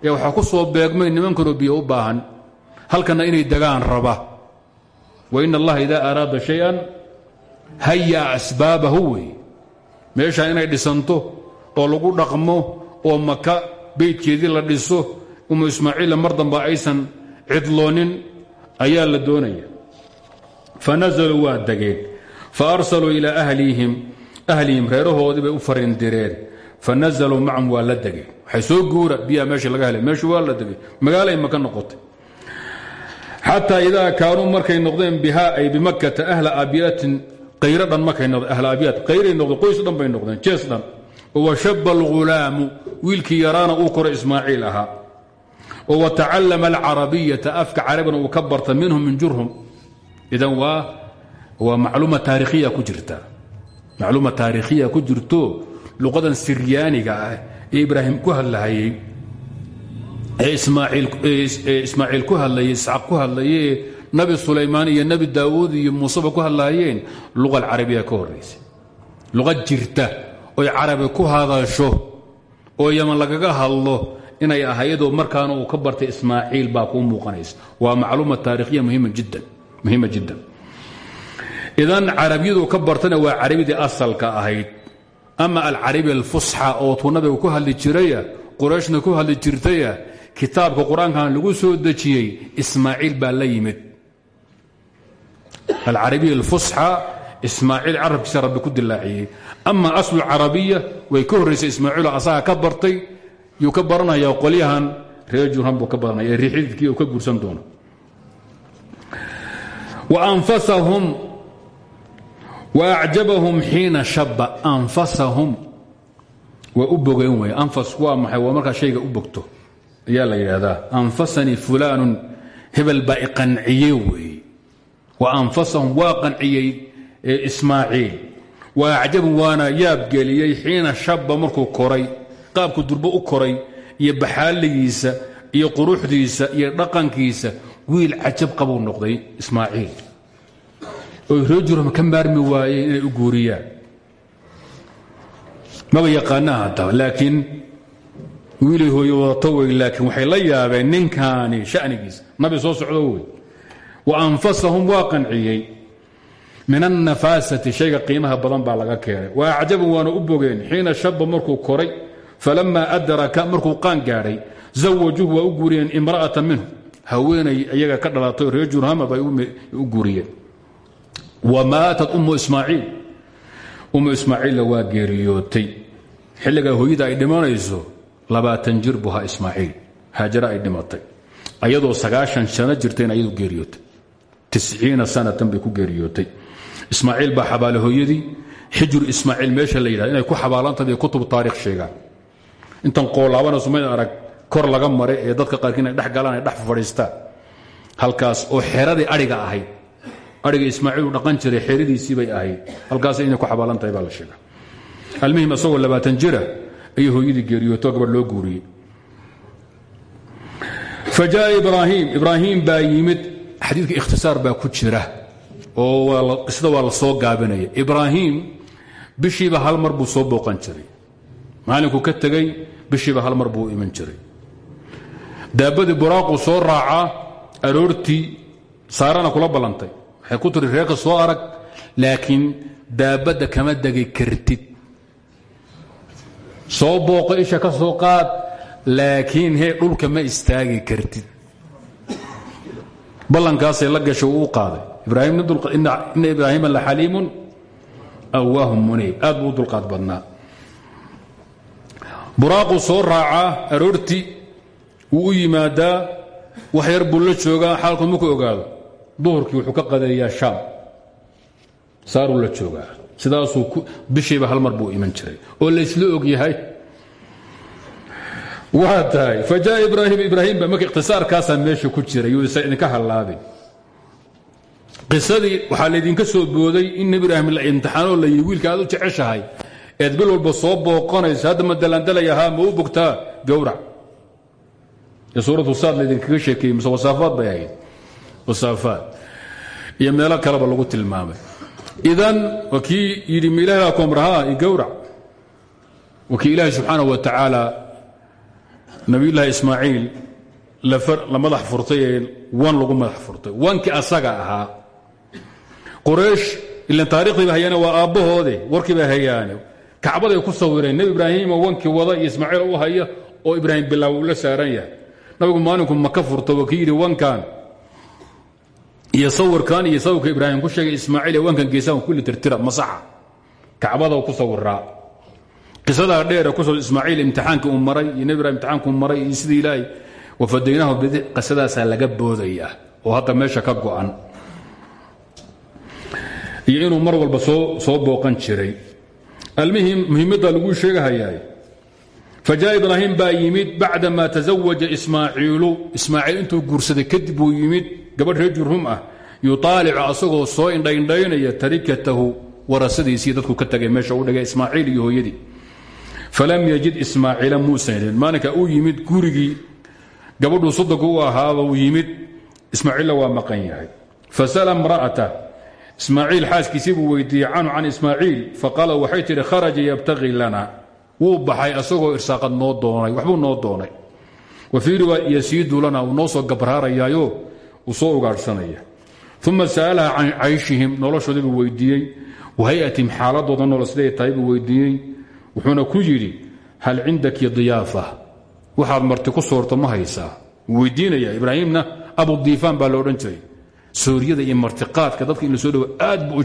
ee waxaa ku soo beegmay nimankanoo biyo u baahan halkana inay degaan raba. Wa in allaha idaa araada shay-an hayaa meeshaa inay dhisanto oo lagu dhaqmo oo maka beydkeedii la dhiso ummu ismaaciilla mar damba aysan cidloonin ayaa la doonaya. Fanazaluu waa degeen. Fa arsaluu ilaa ahlihim reerahoodii bay u farindireen fanazaluu macahum waa la degeen. Waxay soo guura biyaha meesha laga helay. Meeshu waa la degay magaalay maka noqotay. Xataa idaa kaanuu markay noqdeen bihaa ay bimakkata ahla aabiyaatin qayro dhan markay noqdeen ahla aabiyaat qayray noqdeen qoys dhan bay noqdeen jees dhan. Wa shaba alghulaamu wiilkii yaraana uu koro ismaaciil ahaa. Oo watacallama alcarabiyata afka carabina uu ka minhum min jurhum. Idan waa waa macluuma taarikhiya ku jirta. Macluuma jirto luqadan siryaaniga ah ku hadlahayey ee ismaaciil ku hadlayey isxaaq ku hadlayee nabi sulaymaan iyo nebi daawuud iyo muuseba ku hadlaayeen luqa alcarabiya ka horraysay luqad jirta oy carabi ku hadasho oo yaman lagaga hadlo inay ahayadoo markaana uu ka bartay ismaaciil baa kuu muuqanaysa. Waa macluuma taarikhiya muhima jiddan idan carabiyadu ka bartana waa carabidii asalka ahayd. Ama alcarabiya alfusxa oo tuu ku hadli jiraya qurayshna ku hadli jirtaya kitaabka qur'aankan lagu soo dejiyey ismaaciil baa la yimid alcarabiya alfusxa ismaaciil carabkiisa rabbi ku dilaaciyey ama aslu carabiya way ka horraysay ismaaciilo asaga ka bartay yuu ka baranaya qolyahan reer jurhan buu ka baranaya riixidkii uu ka guursan doono wa anfasahum wa acjabahum xiina shaba anfasahum waa u bogeen wey anfas waa maxay waa markaa shayga u bogto ayaa la yidhaahdaa anfasanii fulaanun hebel baa i qanciyey weeye wa anfasahum waa qanciyey ismaaciil. Wa acjabahum waana yaabgeliyey xiina shaba markuu koray qaabku durbo u koray iyo baxaaligiisa iyo quruxdiisa iyo dhaqankiisa. Wiil cajab qabuu noqday ismaaciil. Oy ree jurham ka maarmi waayeen inay u guuriyaan. Maba yaqaanaa haddaba laakiin wiilay hooye wadato wey laakiin waxay la yaabeen ninkaani shanigiisa. Nabi soo socdo wa anfasahum waa qanciyey. Min annafaasati shayga qiimaha badan baa laga keenay. Wa acjabun waana u bogeen xiina shaba markuu koray falamaa adraka markuu qaan gaadhay zawajuuhu waa u guuriyeen imra'ata minhu. Haweenay iyaga ka dhalatay reer jurhama bay u guuriyeen. Wa maatat ummu ismaaciil. Ummu ismaaciilla waa geeriyootay. Xilligaa tisciina sanatan bay ku geeriyootay. Ismaaciil baa xabaale hooyadii xijru ismaaciil meesha la yidhahda inay ku xabaalantahay bay kutub taarikh sheegaan. Intan qoolaabana sumayd arag kor laga maray ee dadka qaarkii inay dhex galaan ay dhex fadhiistaan. Halkaas oo xeradii adhiga ahayd adhiga ismaaciil dhaqan jiray xeradiisii bay ahayd. Halkaas inay ku xabaalan tahay la sheega almuhim isagoo labaatan jira ayay hooyadii geeriyooto gabadh loo guuriyey. Fa jaa ibraahim ibraahim baa xadiidka ikhtisaar baa ku jira oo qisada waa la soo gaabinaya. Ibraahim bishiiba hal mar buu soo booqan jiray. Maalinkuu ka tegey bishiiba hal mar buu iman jiray. Daabadii buraaquu soo raacaa aroortii saarana kula ballantay waxay ku tiri reerka soo arag laakiin daabadda kama degi kartid. Soo booqo isha ka soo qaad laakiin hee dhulka ma istaagi kartid ballankaasay la gasho uu u qaaday. Ina ibraahima la xaliimun awaahum muniib aad buu u dulqaad badnaa. Buraaquu soo raacaa aroortii wuu u yimaadaa wax yar buu la joogaa xaalkood markuu ogaado. Duhurkii wuxuu ka qadeeyaa shaam. Saaruu la joogaa. Sidaasuu bishiiba hal mar buu iman jiray. Oo laysla og yahay waa tahay. Fa jaa ibraahim ibraahim ba marka ikhtisaarkaasaa meesha ku jiray yuusan idinka hallaabin qisadii waxaa laydinka soo booday in nebi ibraahim la imtixaanoo la yidhi wiilka aad u jeceshahay eed bil walba soo booqonaysa hadda ma dalandalayahaa ma u bogtaa? Gowrac ee suuratu saad laydinkaga sheekeeyey mise wasaafaad bay ahayd. Wasaafaad. Iyo meelo kaleba lagu tilmaamay. Idan waa kii yidhi ma ilahi baa koomrahaa i gowrac waa kii ilaahi subxaanahu wa tacaala nabiyullaahi ismaaciil la madax furtay wan lagu madax furtay. Wankii asaga ahaa. Qoraysh ilan taarikhdiiba hayaane waa aabbahoode warkiiba hayaane. Kacbaday ku sawireen nebi ibraahiimoo wankii wada iyo u haya oo ibraahim bilaaw la saaran yahay. Nabigu maalinku maka furta yidhi wankan iyo sawirkan iyo ibraahim ku sheegay ismaaciil wankan geesaan kulli tirtira masaxa. Kacbada ku sawiraa qisadaa dheer ku ismaaciil imtixaankii uu maray iyo nebi ibrahim imtixaankuu maray iyo sidii ilaahay wafadaynaahu bidi qisadaasaa laga boodaya oo hadda meesha ka go'an iyo inuu mar walba soo soo booqan jiray almuhim muhiimadda laguu sheegahayaay fajaء ibraahim baa yimid bacdama taزawaja ismaaciilu ismaaciil intuu guursaday kadib uu yimid gabadh reer jurhum ah yuطaalicu asagoo soo indhaindhaynaya tarikatahu warasadiisii dadku ka tagay meesha u dhigay ismaaciil iyo hooyadii falam yajid ismaaciila muusan helin maalinka uu yimid gurigii gabadhuu soddonka u ahaaba uu yimid ismaaciilla waa maqan yahay fasala imra'ata ismaaciil xaaskiisii buu weydiiyey canhu can ismaaciil faqaala waxay tidhi kharaja lana wuu baxay asagoo irsaaqad noo doonay waxbuu noo doonay wa fii riwaaya yasiidu lana uu noo soo gabraarayaayo uu soo ugaadhsanaya uma sa'alaha can cayshihim noloshoodii buu weydiiyey wahayatihim xaaladooda nool siday tahay buu wuxuuna ku yidhi hal cindaki diyaafa? Waxaad marti ku soorto ma haysaa. Wuu weydiinaya ibraahimna abudiifaan baa lo odhan jiray. Sooriyada iyo martiqaadka dadka in la soo dhawo aad buu u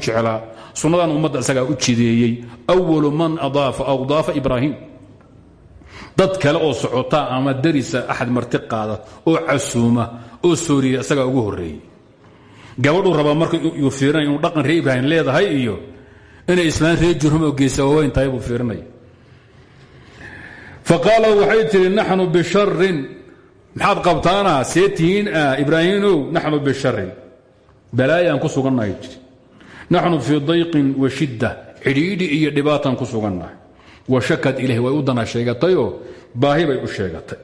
sunnadan ummadda isagaa u jideeyey. Awalu man adaafa aw ibraahim. Dad kale oo socota ama darisa axad marti qaada oo casuuma oo sooriya isagaa ugu horreeyey. Gabadhuu rabaa marka yuu fiirinaya inuu dhaqan ibraahim leedahay iyo inay islaan reer jurhum oo geesa waaweyn tahay buu fiirinaya faqaala waxay tihi naxnu bisharin maxaad qabtaana see tihiin ah ibraahimow naxnu bisharin balaayaan ku sugannahay jiri. Naxnu fii dayqin wa shidda. Cidhiidhi iyo dhibaataan ku sugannahay. Wa shakad ilahi way u dana sheegatayoo baahi bay u sheegatay.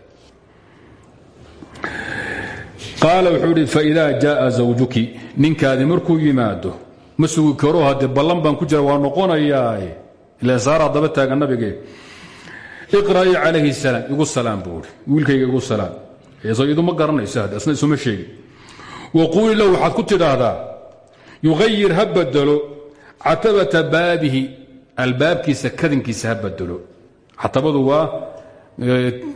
Qaala wuxuu idhi faidaa jaaa zawjuki ninkaadi markuu yimaado ma sugi daba taaga iqra'ii calayhi salaam igu salaam buu ihi wiilkayga igu salaam. Idu ma garanayso asna isuma sheegin waquuli lahu waxaad ku tidhaahdaa yugayir ha badelo catabata baabihi albaabkiisa kadinkiisa ha badelo catabadu waa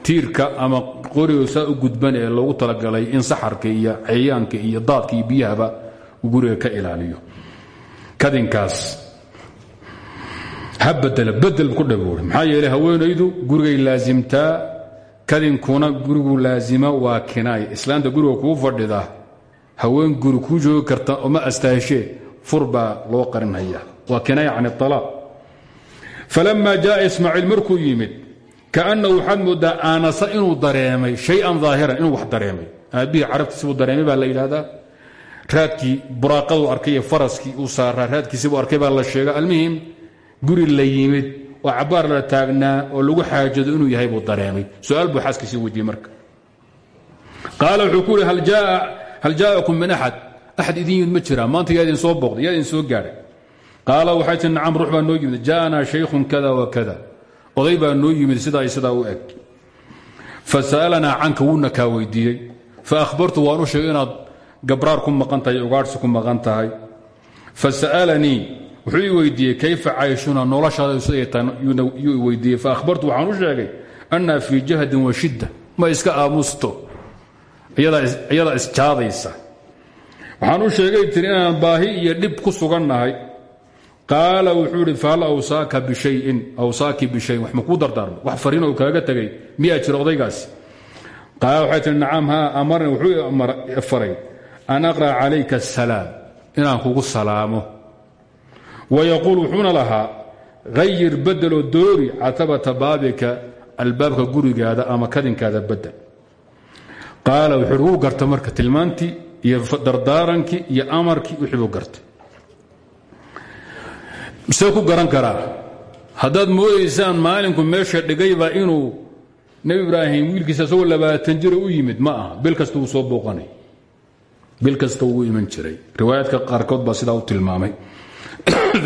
tiirka ama qorigo saa u gudban ee loogu talagalay in saxarka iyo cayayaanka iyo daadka iyo biyahaba guriga ka ilaaliyo. Kadinkaas ha badela bedel ku dhabuuri maxaa yeeley haweenaydu gurigay laasimtaa kadinkuna gurigu laasima waa kinaay. Islaanta guriga kuu fadhida haween guri kuu joogi karta oma astaahishee fur loo qarinhaya waa kinaaya can alaaq falama jaaa ismaaciil markuu yimid kaanahu waxaad moodaa aanasa dareemay shayan aahiran inuu wax dareemay. Aabbihii carabtiisibuu dareemay baa la yidhahdaa raadkii arkay iyo faraskii uu saaraa raadkiisibuu arkay baa la sheega almuhim guri la yimid oo cabaar la taagnaa oo lagu xaajado inuu yahay buu dareemay. Su'aal buu xaaskiisii weydiiyey marka. Qaala wuxuu ku yidhi hal jaa'akum min axad axad idin yimid ma jiraa maanta soo booqday yaa soo gaadhay. Qaala waxay tii nacam ruux noo yimid. Jaa'anaa shaykhun kada wa kada. Oday noo yimid sidaa sidaa u eg. Fa sa'alanaa canka wuuna kaa weydiiyey. Fa ahbartu waan u sheegay inaad gabraar ku maqan tahay wuxuu ii weydiiyey kayfa cayshuna noloshaada siday tahay yuu weydiiyey. Faahbartu waxaan u sheegay annaa fii jahdin wa shidda. Ma iska aamusto? Iyadaa isjaadaysa waxaan u sheegay tiri baahi iyo dhib ku sugannahay qaala wuxuu idhi fahal awsaaka bishayin. Awsaaki bishayin wax makuu dardaarmo. Wax fariin oo kaaga tegay miyaa jira odaygaasi? Qaala waxay tihi nacam haa amarni faray an aqra'a calayka asalaam inaan kugu salaamo wayaquul wuxuuna lahaa hayir bedeloo doori catabata baabika albaabka gurigaada ama kadinkaada bedel qaala wuxuu wuu garta marka tilmaantii iyo dardaarankii iyo amarkii wixii buu gartay see ku garan karaa haddaad moodaysaan maalinku meesha dhigaybaa inuu nebi ibraahim wiilkiisa isagoo labaatan jira u yimid ma aha bil kasta wuu soo booqanay bil kasta wuu iman jiray riwaayaadka qaarkood baa sidaa u tilmaamay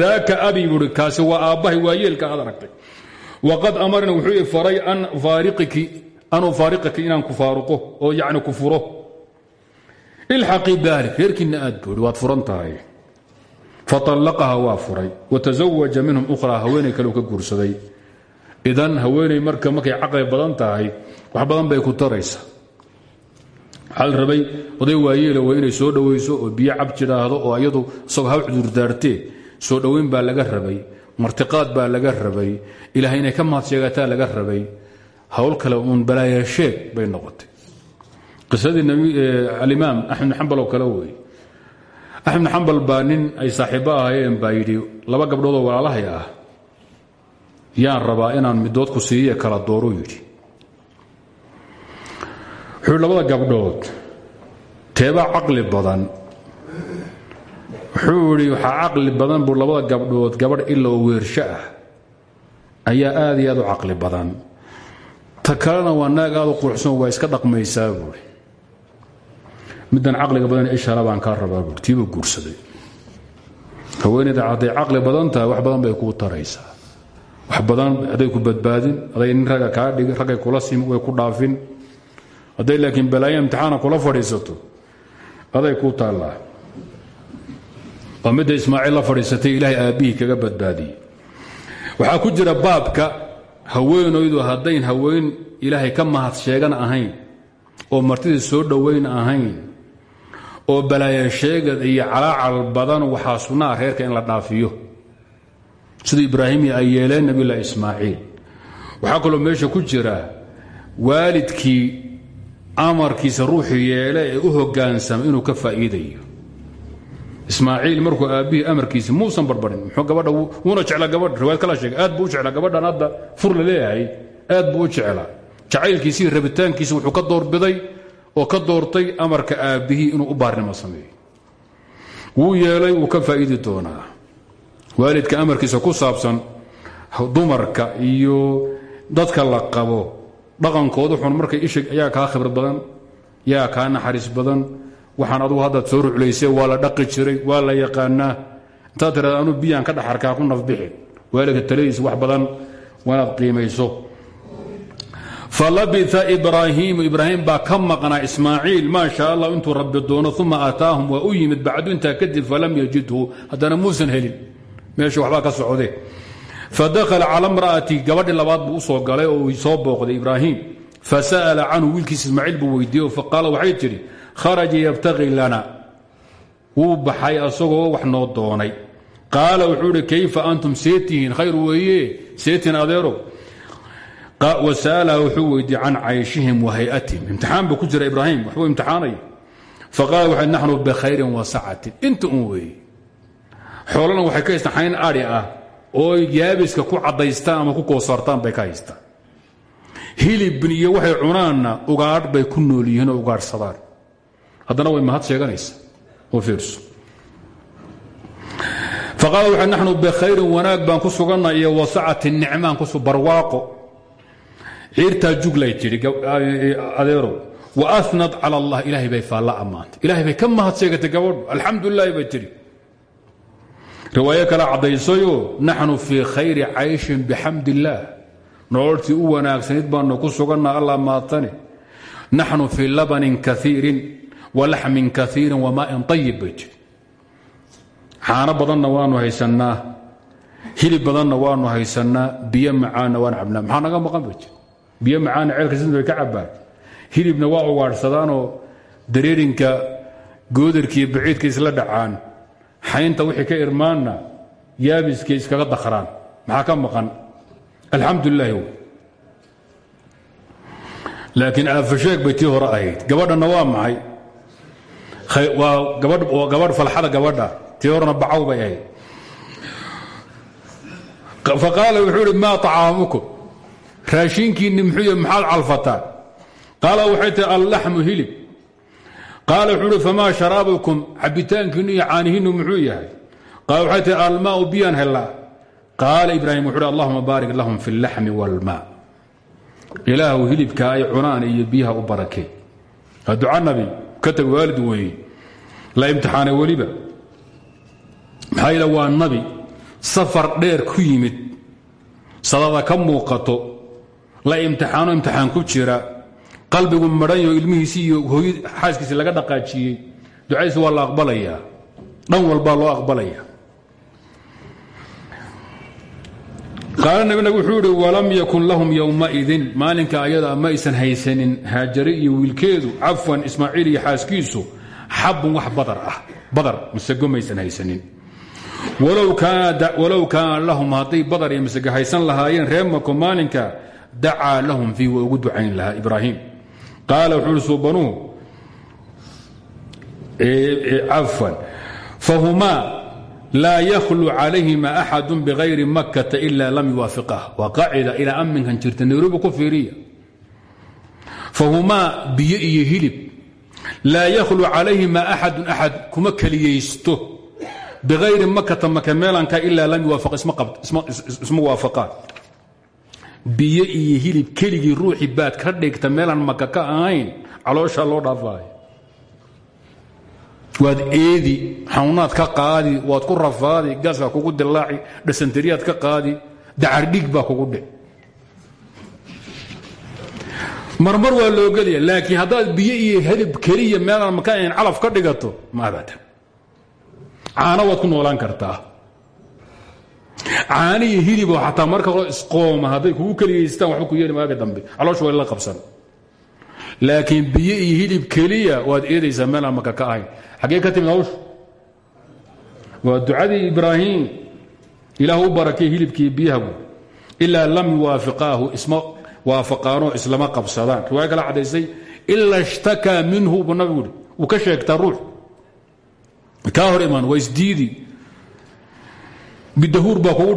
daaka abi buui kaasi waa aabbahay waa yeelka aad aragtay waqad amarna wuxuu faray an ufaariqaki inaan ku faaruqo oo yacni ku furo ilxaqii baalik reerkiinna aad buuri waad furan tahay faallaqaha waa furay watazawaja minhum ukhraa haweenay kale ka guursaday idan haweeney marka markay caqli badan wax badan bay ku taraysa waxaa rabay oday waayeela waa inay soo dhowayso oo biyo cab jidhaahdo oo iyadu isagoo ha cudurdaartee soo dhowayn baa laga rabay martiqaad baa laga rabay ilahay inay ka mahad sheegataa laga rabay hawl kale uun balaayasheeg bay noqotay. Qisadii alimaam axmed bin xambal oo kale wey axmed bin xambal baa nin ay saaxiibbo ahaayeen baa yidhi laba gabdhoodoo walaalahay ah yaan rabaa inaan midood ku siiye kala dooruu yidhi. Wuxuu labada gabdhood teebaa caqli badan wuxuu idhi waxaa badan buu labada gabdhood gabadh ila oo weersho ah. Ayaa aad iyo aad u caqli badan. Ta kalena waa naag aad u quruxsan waa iska dhaqmaysaa buui middan caqliga badan ishara baan kaa rabaa buui tiibuu guursaday. Haweenayda hadday caqli badan tahay wax badan bay kuu taraysaa. Wax badan hadday ku badbaadin hadday nin ragga kaa dhigi raggay kula simi way ku dhaafin. Hadday laakiin balaayo imtixaana kula fadhiisato aday kuu taallaa waa midda ismaaciil la fadhiisatay ilaahay aabbihii kaga badbaadiyey. Waxaa ku jira baabka haweenaydu haddayn haween ilaahay ka mahad sheegan ahayn oo martidii soo dhowayn ahayn oo balaaya sheegad iyo calaacal badan waxaa sunnaha reerka in la dhaafiyo. Sida ibraahimi ay yeeleen nabilah ismaaciil. Waxaa kaloo meesha ku jira waalidkii amarkiisa ruuxii yeele ee u hogaansama inuu ka faa'iidayo ismaaciil markuu aabbihii amarkiisa muusan barbarin muxuu gabadha wuuna jeclaa gabadha? Riwaayad kala sheegay aad buu u jeclaa gabadhan fur la leeyahay aad buu u jeclaa. Jacaylkiisii rabitaankiisa wuxuu ka doorbiday oo ka doortay amarka aabbihii inuu u baarnimo sameeyo wuu yeelay wuu ka faa'iidi doonaa. Waalidka amarkiisa ku saabsan dumarka iyo dadka la qabo dhaqankooda xun markay isha yaa kaa khibrad badan yaa kaa naxariis badan waxaan adugu haddaad soo ruclaysee waa la dhaqi jiray waa la yaqaanaa. Intaad tirada anuu biyaan ka dhaxarkaa ku nafbixi waalidka taladiisa wax badan waanaad qiimayso. Falabia ibraahiimu ibraahim baa ka maqnaa ismaaciil maa sha allah intuu rabbi doono uma aataahum waa u yimid bacdu intaa falam yajidhu. Haddana muusan helin. Meesha waxbaa ka socde fadakhala cala mra'ati gabadhii labaad buu u soo galay oo soo booqday ibraahim fasa'ala canhu wiilkiisa ismaaciil buu weydiiye faqaala waxay tidhi kharaja yabtaqi lana. Wuu baxay asagoo wax noo doonay. Qaala wuxuu idhi kayfa antum seetihiin? Khayr weeye seetiin adeerow. Wasa'alaha wuxuu weydiiyey can cayshihim wa hay'atihim. Imtixaan buu ku jira ibraahim waxbuu imtixaanaya faqaala waxay naxnu bikhayrin wa sacatin inta un xoolana waxay ka haystaan xayn ah oo yaabiska ku caddaystaan ama ku koosartaan bay ka haystaan. Hilibin iyo waxay cunaanna ugaadh bay ku nool yihiin oo haddana way mahad sheeganaysa oo fiirso. Faqaala waxay naxnu bikhayrin wanaag baan ku suganna iyo wasacatin nicmaan kusu barwaaqo. Ciirtaa juglay tidhi adeerow. Wa anad cala allah ilaahay bay faalla ammaantay. Ilaahay bay ka mahad sheegatay gabadhu. Alxamdulilaahi bay tidhi riwaayo kale caddaysayoo naxnu fii khayri cayshin bixamd illaah u wanaagsanid baanu ku suganna allah maatane naxnu fii labanin kaiirin wa laxmin kaiirin wa maain ayib bay caano badanna waanu haysannaa hilib badanna waanu haysannaa biyo macaanna waan cabnaa. Maxaa naga maqan ba jir? Biyo macaanna ceelka sinta bay ka cabbaan. Hilibna waa ugaadhsadaanoo dareerinka goodarkiiyo baciidka isla dhacaan xaynta wixii ka irmaanna yaabiskay iskaga dakhraan. Maxaa ka maqan? Alxamdulilaahi laakiin aafasheeg bay tii hore ahayd. Maxay waa gabadh falxada gabadha tii horena bacaw bay ahayd faqaala wuxuu ihi maa طacaamukum raashinkiinni muxuu yh maxaad calfataan qaala waxay tahi allaxmu hilib qaala wuxuu uhi famaa sharaabukum cabitaankiinnu iyo caanihiinnu muxuu yahay qaala waxay tahi almaau biyaan helaa qaala ibraahim wuxuu uhi allahuma baarik lahum fi اllaxmi wاlmaa ilaahu hilibka ay cunaan iyo biyaha u barakee waa duca nabi ka tag waalid weeye la imtixaanay weliba. Maxaa waa nabi safar dheer ku yimid. Sadada ka muuqato la imtixaano imtixaan ku jira. Qalbigu madhanyo ilmihiisii iyo hooy xaaskiisii laga dhaqaajiyey. Ducadiisi waa la aqbalayaa dhan walbaa loo aqbalaya qaala nabinagu wuxuu ihi walam yakun lahum yowmaidin maalinka ayada ma aysan haysanin haajare iyo wiilkeedu cafwan ismaaciil iyo xaaskiisu xabun wax badar masego maysan haysanin walow kaana lahum hadday badar iyo haysan lahaayeen reer mako maalinka dacaa lahum waa ugu ducayn lahaa ibraahim qaala wuxuu ihi suubanuhu cafwan laa ykhlu calayhima axadu bغayri makkata ila lam yuwaafiqah waa qaacida ilaa amminkan jirta nairobi ku fiiriya. Fahumaa biyo iyo hilib. Laa yakhlu calayhima axadu axad kuma keliyaysto biayri makata maka meelanka ilaa lam yuwaafiq isma waafaqaan. Biyo iyo hilib keligii ruuxii baad ka dhigta meelaan maka ka ahayn calooshaa loo dhaafaayo waad eedi xanuunaad ka qaadi waad ku rafaadi gaaska kugu dilaaci dhasantariyaad ka qaadi dacardhig baa kugu dhic marmar waa loogelaya laakiin haddaad biyo iyo helib keliya meelaan maka ahayn calaf ka dhigato ma abadan waad ku noolaan kartaa. Caani iyo hiliboo xataa marka hore isqooma hadday kugu keliyaystaan waxba ku yeeli maaga dambe. Caloosha waa la qabsan laakiin biyo iyo hilib keliya waad eedaysaa meelaan maka ka ahayn xaggee ka timid hawshu? Waa ducadii ibraahim. Ilaah u barakay hilibkii biyahagu. Ilaa lam yuwaafiqaahu isma waafaqaanoo islama qabsadaan. Riwaaya kala cadaysay ila ishtakaa minhu buu nabigu hi wuu ka sheegtaa ruux. Kaa hor imaan waa isdiidi bidahuur baa kugu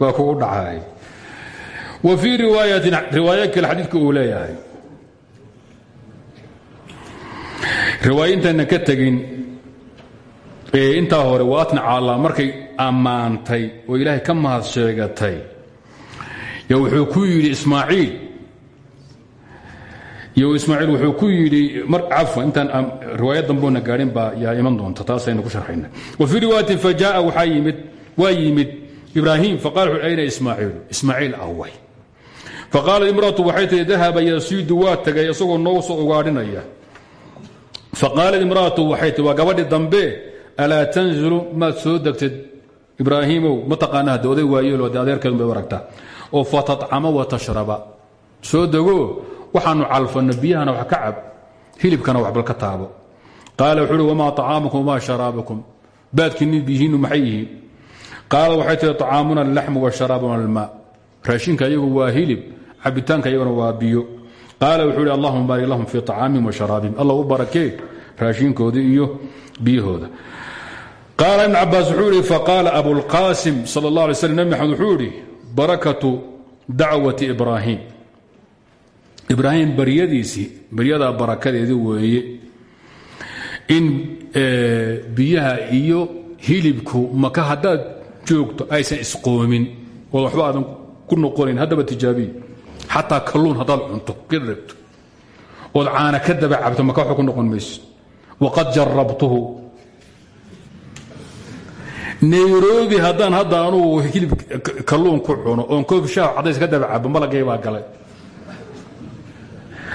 waa kugu dhacaay wa fii riwaayatin riwaayo kale xadiidka uu leeyahay. Riwaayintana ka tegin intaa hore waa atna caala markay ammaantay oo ilaahay ka mahad sheegatay. Yo wuxuu ku yidhi ismaaciil yo ismaaciil wuxuu ku yidhi cafwan intaan riwaayad damboona gaadhin baa yaa iman doonta taasaynu ku sharxayna wa fii riwaayatin fa jaa waxaa yimid waa yimid ibraahim faqala wuxu ayna ismaaciilu ismaaciil away faqaalat imratu waxay tihi dahaba yasiidu waa isagoo noogu soo ugaadhinaya faqaalat imraatu waxay tii gabadhi dambe alaa tanzilu maad soo degtid ibraahiimow ma taqaana hadde oday waayeelo de adeerkeedun bay u aragtaa oo fatacama wa tashraba soo waxaanu calfanno biyahana wax ka cab hilibkana waxbal ka taabo qaala wuxuu uhi wamaa طacaamukum wamaa sharaabukum baadkiinni biyihiinnu maxay yihiin qaala waxay طacaamuna alaxmu washaraabuna almaa raashinka iyagu waa hilib cabitaanka iyaguna waa biyo. Qaala wuxuu ihi allahuma baarik lahum fii طacaamihim wa sharaabihim. Allah u barakee raashinkoodii iyo biyahooda. Qaala ibn cabaas wuxuu ihi faqaala abulqaasim sal اllah alay slm wuxuu ihi barakatu dacwati ibraahim ibraahim baryadiisii baryadaa barakadeedii weeye. In biyaha iyo hilibku maka haddaad joogto aysan isqoomin. Oo waxba aadan ku noqonayn haddaba tijaabiyi xataa kalluun haddaad cunto kadhegto ood caana ka daba cabto maka waxba ku noqon mayso waqad jarabtuhu nairobi haddaan hadda anugu hilib kalluun ku cuno oon koob shaah cadays ka daba cabo malagay baa galay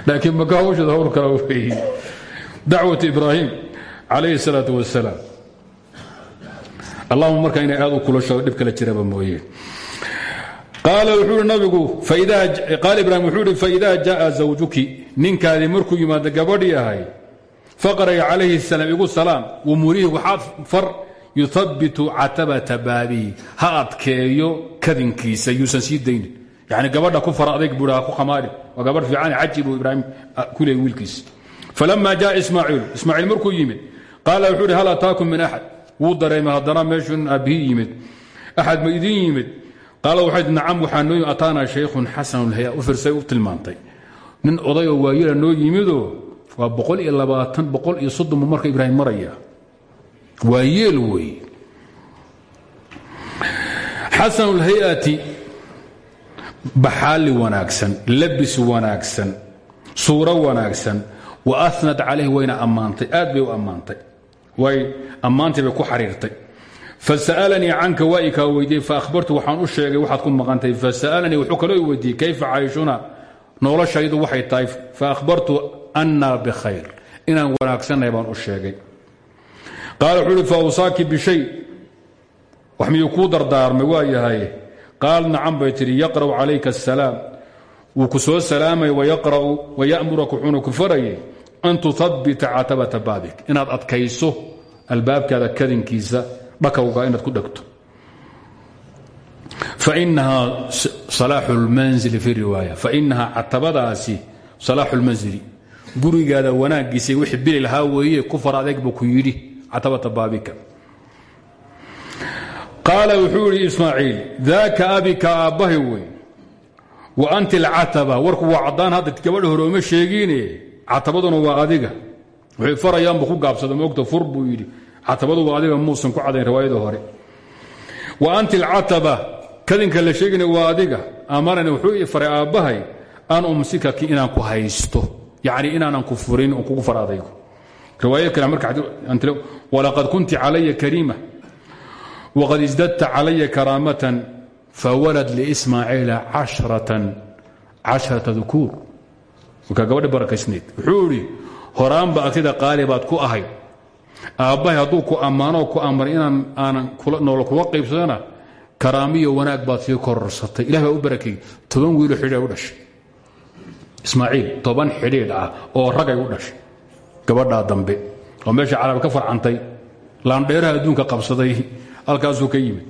laakiin maka hawshada hawl kala weeye dacwati ibraahim calayhi الsalaaة wasalaam allahuma marka inay aad u kulasho dhib kala jiraba mooye qaal wuxuu hi nabigu qaal ibraahim wuxuu hi faidaa jaaa zawjuki ninkaadii markuu yimaado gabadhii ahay faqra'i calayhi salaam igu salaam wamuriihi waxaad far yuhabitu catabata baabii ha adkeeyo kadinkiisa yuusan sii daynin. Gabadha ku fara adayg ku khamaadin waa gabadh fiicane caji ibraahim ku leeyay wiilkiisa. Jaa ismaaciilu ismaaciil markuu yimid qaala wuxuu hi hal min axad wuu dareemay meeshun aabbihi yimid axad ma idin yimid? Qaala waxay nacam waxaa noo ataanaa shaykhun xasanu lhaya u firsay u tilmaantay nin odayoo waayela noo yimidoo waa boqol iyo labaatan boqol iyo soddon buu marka ibraahim maraya. Waa yeel wey. Xasanu lhayati baxaali wanaagsan labis wanaagsan suuro wanaagsan wa anad calayh fasa'alanii canka waa i kaa weydiiyey faahbartu waxaan u sheegay waxaad ku maqantay fasa'alanii wuxuu kaloo i weydiiyey kayfa cayshuna noloshaydu waxay tahay faahbartu annaa bikhayr inaan wanaagsannahay baan u sheegay qaala wuxuu uhi fa awsaaki bishay wax miyuu kuu dardaarmay waa yahay qaal nacan bay tidhi yaqra'u calayka asalaam wuu ku soo salaamay waya'murak wuxuuna ku farayay an tuhabbita catabata baabik inaad adkayso albaabkaada kadinkiisa dhakawga inaad ku dhegto fainahaa salaaxu lmanzili fi riwaaya. Fainahaa catabadaasi salaaxu lmanzili gurigaada wanaaggiisa wixii bili lahaa weeye ku far adeeg buu ku yidhi catabata baabika. Qaala wuxuu idhi ismaaciil abika aabbahay wa anti alcataba. Warku waa caddaan hadda gabadha hore oma sheegiine waa adiga. Waxay farayaanbu ku gaabsada moogta fur buu catabadu waa adiga muusan ku cadayn riwaayada hore. Wa anti alcataba kadinka la sheegina waa adiga amarani wuxuu i faray aabbahay an umsikaki inaan ku haysto yacni inaanan ku furin oo kugu far adaygo riwaayad kale marka walaqad kunti calaya kariima wqad isdadta calaya karaamatan fawalad liismaaciila casharata dukuur markaa gabadhi barakaysnayd wuxuu idhi horaanba agtida qaali baad ku ahayd aabbahay hadduu ku ammaanoo ku amray inaan aanan nool kula qaybsadana karaamiyo wanaag baad sii kororsatay. Ilah baa u barakeeyey toban wiilo xidhiidh u dhashay. Ismaaciil toban xidhiidh ah oo ragay u dhashay. Gabadhaa dambe oo meesha carabi ka farcantay laandheeraha adduunka qabsaday halkaasuu ka yimid.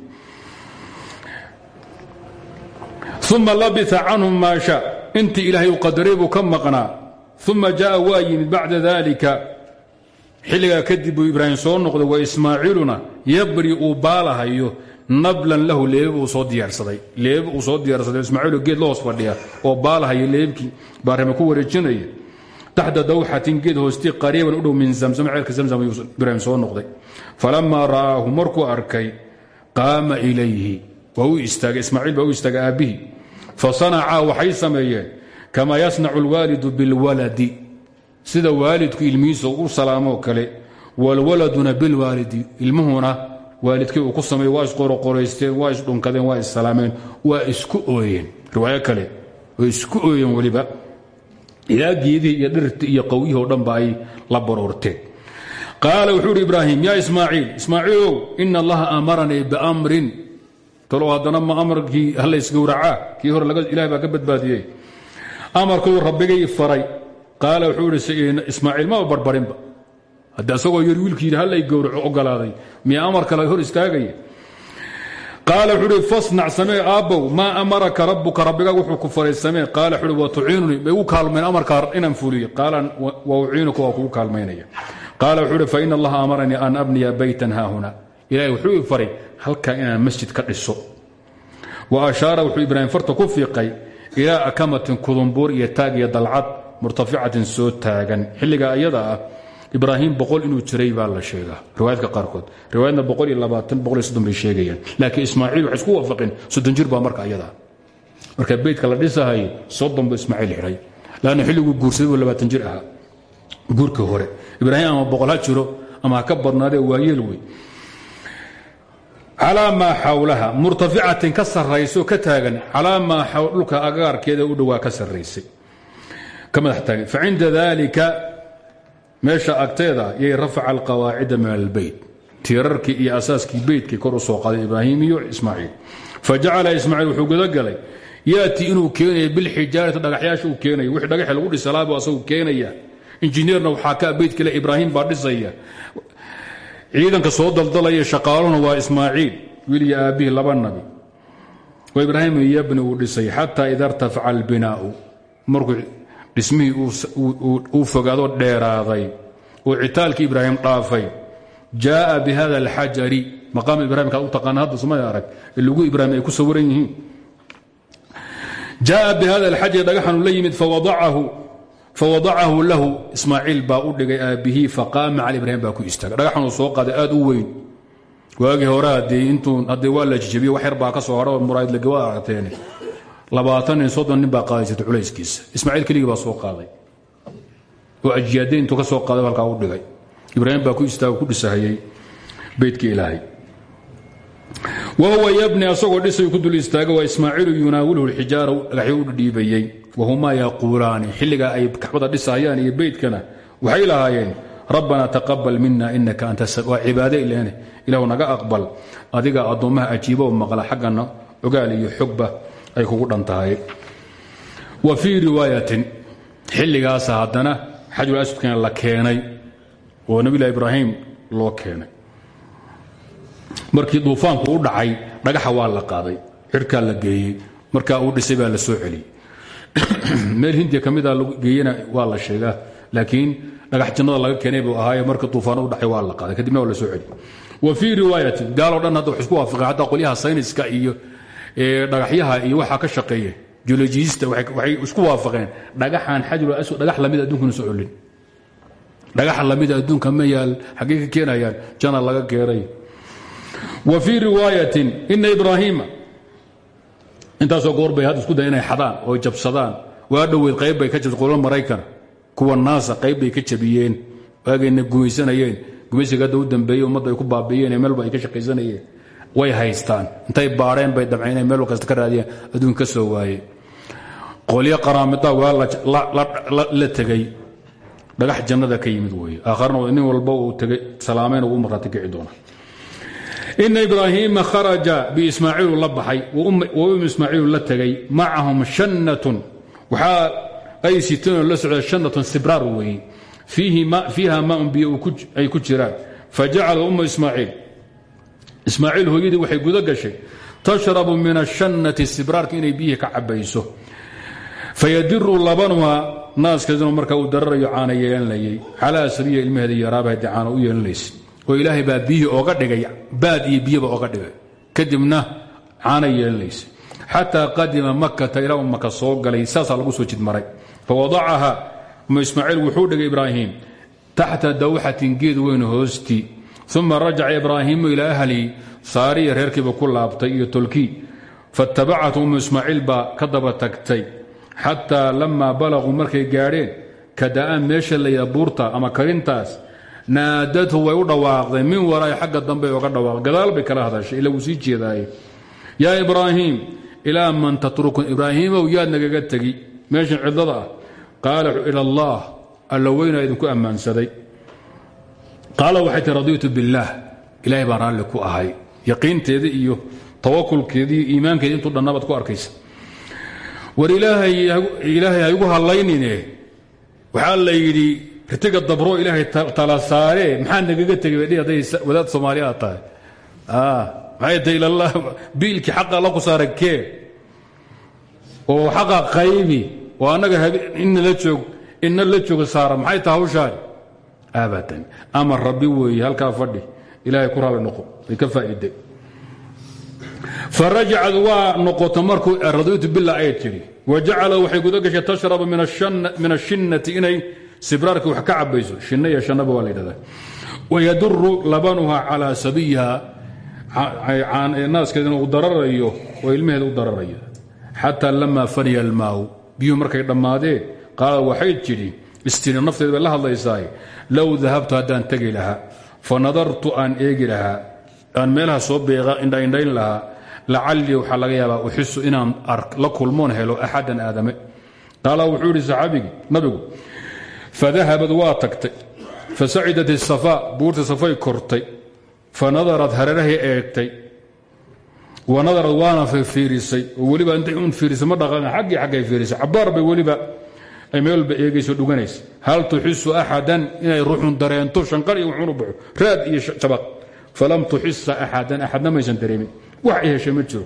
Uma labia canhum maa sha intii ilaahay u qadaray buu ka maqnaa. Uma jaءa waa yimid bacda dalika xilligaa kadib buu ibraahim soo noqday wa ismaaciiluna yabri uu baalahayo nablan lahu leebab uu soo diyaarsaday leebab uu soo diyaarsaday ismaaciilo geed la hoos fadhiya oo baalahaya leebkii. Baarima ku wareejinaya. Taxta dawxatin geed hoostii qariiban u dhow min zamzam ceelka zamzam ayuu ibraahim soo noqday. Falamaa ra'aahu markuu arkay qaama ilayhi waa u istaagay ismaaciil baa u istaagay aabbihii. Fasanacaa waxay sameeyeen kamaa yasnacu alwaalidu bilwaladi sida waalidku ilmihiisa u salaamoo kale walwaladuna bilwaalidi ilmuhuna waalidkii uu ku sameey waa isqoroqoraysteen waa isdhunkadeen waa issalaameen waa isku ooyeen. Riwaayo kale isku ooyeen weliba ilaa geedihii iyo dhirtii iyo qawyihii o dhanba la baroorteen. Qaala wuxuu ibraahim yaa ismaaciil ismaaciilow ina allaha amaranii biamrin. Talow haddana ma amarkii halaysgowracaa kii hore ilahay baa ka badbaadiyey. Amarkuu rabbigay faray qaala wuxuu ihi ismaaciil maba barbarinba. Haddi asagoo yar wiilkii hallay gowraco ogolaaday? Miya amar kale hor istaagaya qaala wuxuu uhi fasnac samee aabbow amaraka rabbuka rabbigaa wuxuu ku faray samee. Qaala wuxuu uhi wa tuciinunii bay ugu kaalmayn amarkaa inaan fuliyo. Qaala wa uciinuka waa kugu kaalmaynaya. Qaala wuxuu uhi faina allaha amaranii an abniya baytan haahuna ilahay wuxuu faray halkaa inaan masjid ka dhiso. Wa ashaara wuxuu ibraahim farta ku fiiqay ilaa akamatin kudumbuur iyo taag iyo dalcad murtaficatin soo taagan. Xilligaa iyada ah ibraahim boqol inuu jiray baa la sheegaa riwaayadka qaarkood. Riwaayadna bay sheegayaan. Laakiin ismaaciil waxay isku waafaqeen soddon jir baa marka iyada marka beytka la dhisahayo soddon buu ismaaciil xidhay laanna xilliguu guursaday buu labaatan jir ahaa. Guurkii hore ibraahim ama boqol ha jiro ama ka badnaadee waayeel wey calaa maa xawlaha murtaficatin ka sarrayso ka taagan. Calaa maa dhulka agaarkeeda u dhowaa ka sarraysay ka madax taagan facinda dalika meesha agteeda yay rafaca alqawaacida min albeyt tiirarkii iyo asaaskii beytkii kor u soo qaaday ibraahim iyo ismaaciil. Fajacala ismaaciil wuxuu gudagalay yaati inuu keenaya bilxijaarati dhagaxyaasha uu keenaya wixii dhagaxi lagu dhisalaabu asagu keenaya injineerna waxaa ka beyt kale ibraahim baa dhisaya. Ciidanka soo daldalaya shaqaaluhuna waa ismaaciil wiiliya aabbihii laba nabi. Wa ibraahim yabni uu dhisay xataa ida irtafaca albinaau. Markuu dhismihii uu fogaado dheeraaday. Oo citaalkii ibraahim dhaafay. Jaaa bi hada alxajari. Maqaam ibrahim kaad u taqaana hadda sumay arag. Ee lagu ibraahim ay ku sawiran yihiin. Jaaa bi hada alxajari dhagaxanu la yimid fawadacahu lahu. Ismaaciil baa u dhigay aabbihii faqaama cala ibrahim baa ku istaagay dhagaxanuu soo qaaday aad u weyn. Waagii hore intuu haddee la jijabiye wax yar baa ka soo hadho muraayid lagawa aragteene labaatan nin soddon nin baa qaadaysatay culayskiisa. Ismaaciil keligii baa soo qaaday. Oo ajyaadeen intuu ka soo qaaday halkaa u dhigay. Ibraahim baa ku istaago ku dhisahayey beytka ilaahay. Wa huwa yabni asagoo dhisay ku dul istaaga waa ismaaciilu yunaawilhu lxijaara dhagaxyo u dhiibayey wahumaa yaquulaani xilligaa ay kaxbada dhisahayaan iyo beytkana waxay lahaayeen rabbana taqabal mina inaka anta waa cibaade ilene ilahu naga aqbal. Adiga addoommaha ajiiba oo maqla xaggana ogaal iyo xogba ay kugu dhan wa fii riwaayatin xilligaasa haddana xajul aswadkana la keenay oo nabilah ibraahim loo keenay. Markii duufaanku u dhacay dhagaxa waa la qaaday xidhkaa la geeyey markaa uu dhisay baa la soo celiyey. [clears throat] Meel hindiya ka mida geeyena waa la sheegaa laakiin dhagax jannada laga keenay buu ahaaye markii duufaan u dhacay waa la qaaday kadibna waa la soo celiyey. Wa fii riwaayatin gaaloo dhan hadda wax xataa qolyaha sayniska iyo dhagaxyaha iyo waxaa ka shaqeeya geologista waxay isku waafaqeen. Dhagaxan xajul aswad dhagax la mid addunkuna soo celin dhagaxa lamida adduunka ma yaal. Xaggey ka keenayaan? Jana laga keenay. Wa fii riwaayatin ina ibraahiima intaasoo goor bay had isku day inay xadaan oo jabsadaan. Waa dhoweyd qayb bay ka jabtay qolal maraykan. Kuwa naasa qayb bay ka jabiyeen. Waagayna gumaysanayeen. Gumaysiga hadda u dambeeyey ay ku baabiiyeen ee meelba ay ka shaqaysanayeen way haystaan. Intay baadheen bay damceen inay meel kasta ka raadiyaan adduunka ka soo waaye qolyo qaraamida waa la tegey. Dhagax jannada ka yimid wey aakharna nin walba uu tegay salaameyn ugu marati kici doona. Ina ibraahiima kharaja biismaaciilu la baxay. Wa um ismaaciilu la tegay macahum shannatun. Waxaa ay siteen oo la socda shannatun sibraar weeye. Fiiha maaun biyo ay ku jiraan. Fajacala umma ismaaciil ismaaciil hooyadii waxay guda gashay tashrabu min ashannati sibraarka inay biyihii ka cabayso fayadiru labanuha naaskeeduna markaa uu dararayo caana yeelanayay. Calaa sabiya ilmaheeda yaraaba haddii caana u yeelanaysa oo ilaahay baa biyihii ooga dhigay baad iyo biyaba ooga dhigay. Kadibna caana yeelanaysa xataa qadima makata ilaa maka soo galay saasaa lagu soo jidmaray. Fawadacaha uma ismaaciil wuxuu dhigay ibraahim taxta dawxatin geed weyn hoostii uma rajaca ibraahiimu ilaa ahlihi saariya reerkiiba ku laabtay iyo tolkii fatabacatu umu ismaaciil baa ka daba tagtay xataa lamaa balaquu markay gaadheen kada'aan meesha layidha buurta ama karintaas naadadhu way u dhawaaqday min waraai xagga dambe oga dhawaaq gadaal bay kala hadashay ila wuu sii jeedaaye yaa ibraahiim ilaa man tatrukun ibraahiimow yaad nagaga tegi meeshan cidlada ah qaala ila allah alla weynaa idinku ammaansaday qaala waxay tii radiitu biاllaah ilaahay baan raalli ahay. Yaqiinteedii iyo tawakulkeedii iimaankeedii intuu dhannabaad ku arkaysa. War ilaahay ha igu hallaynine waxaa la yidhi ritiga dabro ilaahay tala saaree maxaa nagaga tegay wadaad soomaali aad tahay? Maxay ilallah biilkii xaqa alla ku oo xaqa qaybi oo annaga inna la joog inna la jooga saara maxay tahay abadan. Ama rabbi weeye halkaa fadhi. Ilaahay ku raali noqo. Way ka faa'iiday. Farajacad waa noqota markuu radiitu billah ay tidhi waxay guda gashay tashrabu min ashinnati inay sibraarkii wax ka cabayso shinna iyo shannaba waa la yidhahdaa. Wayaduru labanuha calaa sabiyiha naaskeedina uu dararayo oo ilmaheeda u dararayo. Xataa lamaa faniya almaaw. Biyuhu markay dhammaadeen qaala waxay tidhi istiri nafteeda la hadlaysaay low dahabtu haddaan tegi lahaa fa nadartu aan eegi lahaa aan meelaha soo beeqa indhaindhayn lahaa lacallii waxaa laga yaabaa uxisu inaan la kulmoon helo axadan aadame. Qaala wuxuu yidhi saxaabigii nabigu fadahabad waa tagtay fasacidat isafaa buurta safay kortay fa nadarad hareerahay eegtay wa nadarad waana fiirisay oo weliba intay un fiirisay ma dhaqaaqan xaggii xaggay fiirisay cabbaar bay weliba ay meel walba eegayso dhuganaysa hal tuxisu axadan inay ruuxun dareento shanqar iyo wuxuunu baxo. Raad iyo jabaq falam tuxisa axadan axadna maysan dareemin. Wax ay heshay ma jiro.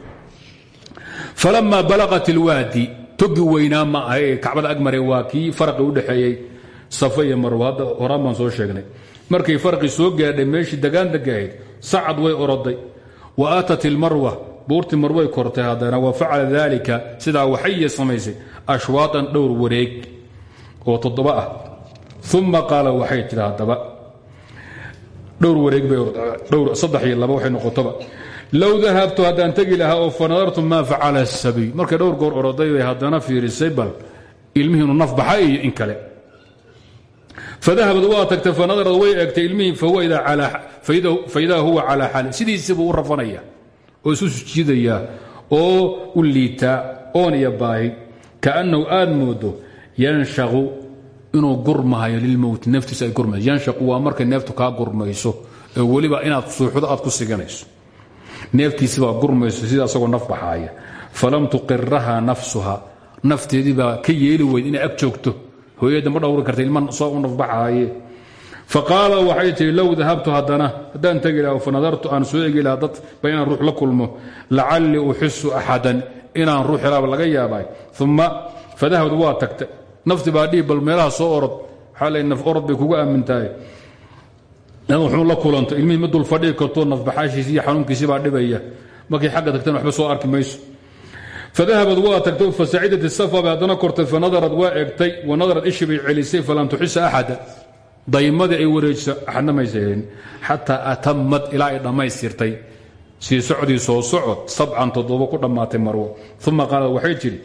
Falamaa balaqat ilwaadi togi ma aha ee agmaray waa kii u dhexeeyey safa iyo marwo hadda soo sheegnay. Markay farqi soo gaadhay meeshii dagaan degaahayd sacad way oroday. Wa aatat ilmarwa buurtii marway kortay haddana wa facala daalika sidaa waxay samaysay ashwaatan dhowr wareeg oo toddoba ah. Uma qaala waxay tidhi haddaba dhowr wareeg bay dhowr saddex iyo laba waxay noqotoba low dahabtu haddaan tegi lahaa oo fanadartu maa facala sabiy markay dhowr goor oroday bay haddana fiirisay bal ilmihiinu naf baxa iyo in kale. Fadahabad waa tagtay fanadarad way eegtay ilmihii faidaa huwa calaa xaali. Sidiisibuu u rafanaya oo isu sujiidaya oo u liitaa oon iyo kaannahu aad moodo yanshaqu inuu gurmahayo lilmowti naftiisa ay gurmayso. Yanshaqu waa markay neeftu kaa gurmayso ee weliba inaad suuxdo aad ku siganayso. Neeftiisibaa gurmayso sida asagoo naf baxaaya. Falam tuqiraha nafsuha nafteedii baa ka yeeli weyd inay ag joogto. Hooyada ma dhowri karta ilma soo u nafbaxaaye faqaala waxay tihi low dahabtu haddana haddaan tegi laha fanadartu aan soo egi laha dad ba inaan inaan ruux helaaba laga yaabay. Uma fadahabad waa tagta nafti baa dhihi bal meelaha soo orod waxaa naf orod bay kugu aamin tahay wuxuu la kulanto ilmihii ma dul fadhii karto nafbaxaashiisi iyo xanuunkiisi baa dhibaya. Markay xagga tagtana waxba soo arki mayso. Fadahabad waa tagtay fasacidat isafa bay haddana kortay fanadarad waa egtay wanadarad ishi bay celisay falam tuxisa axada. Daymadii ay wareejiso axadna maysa helin. Xataa ay dhammaystirtay sii socdii soo socod sabcan toddoba ku dhammaatay marwo uma qaalad waxay tidhi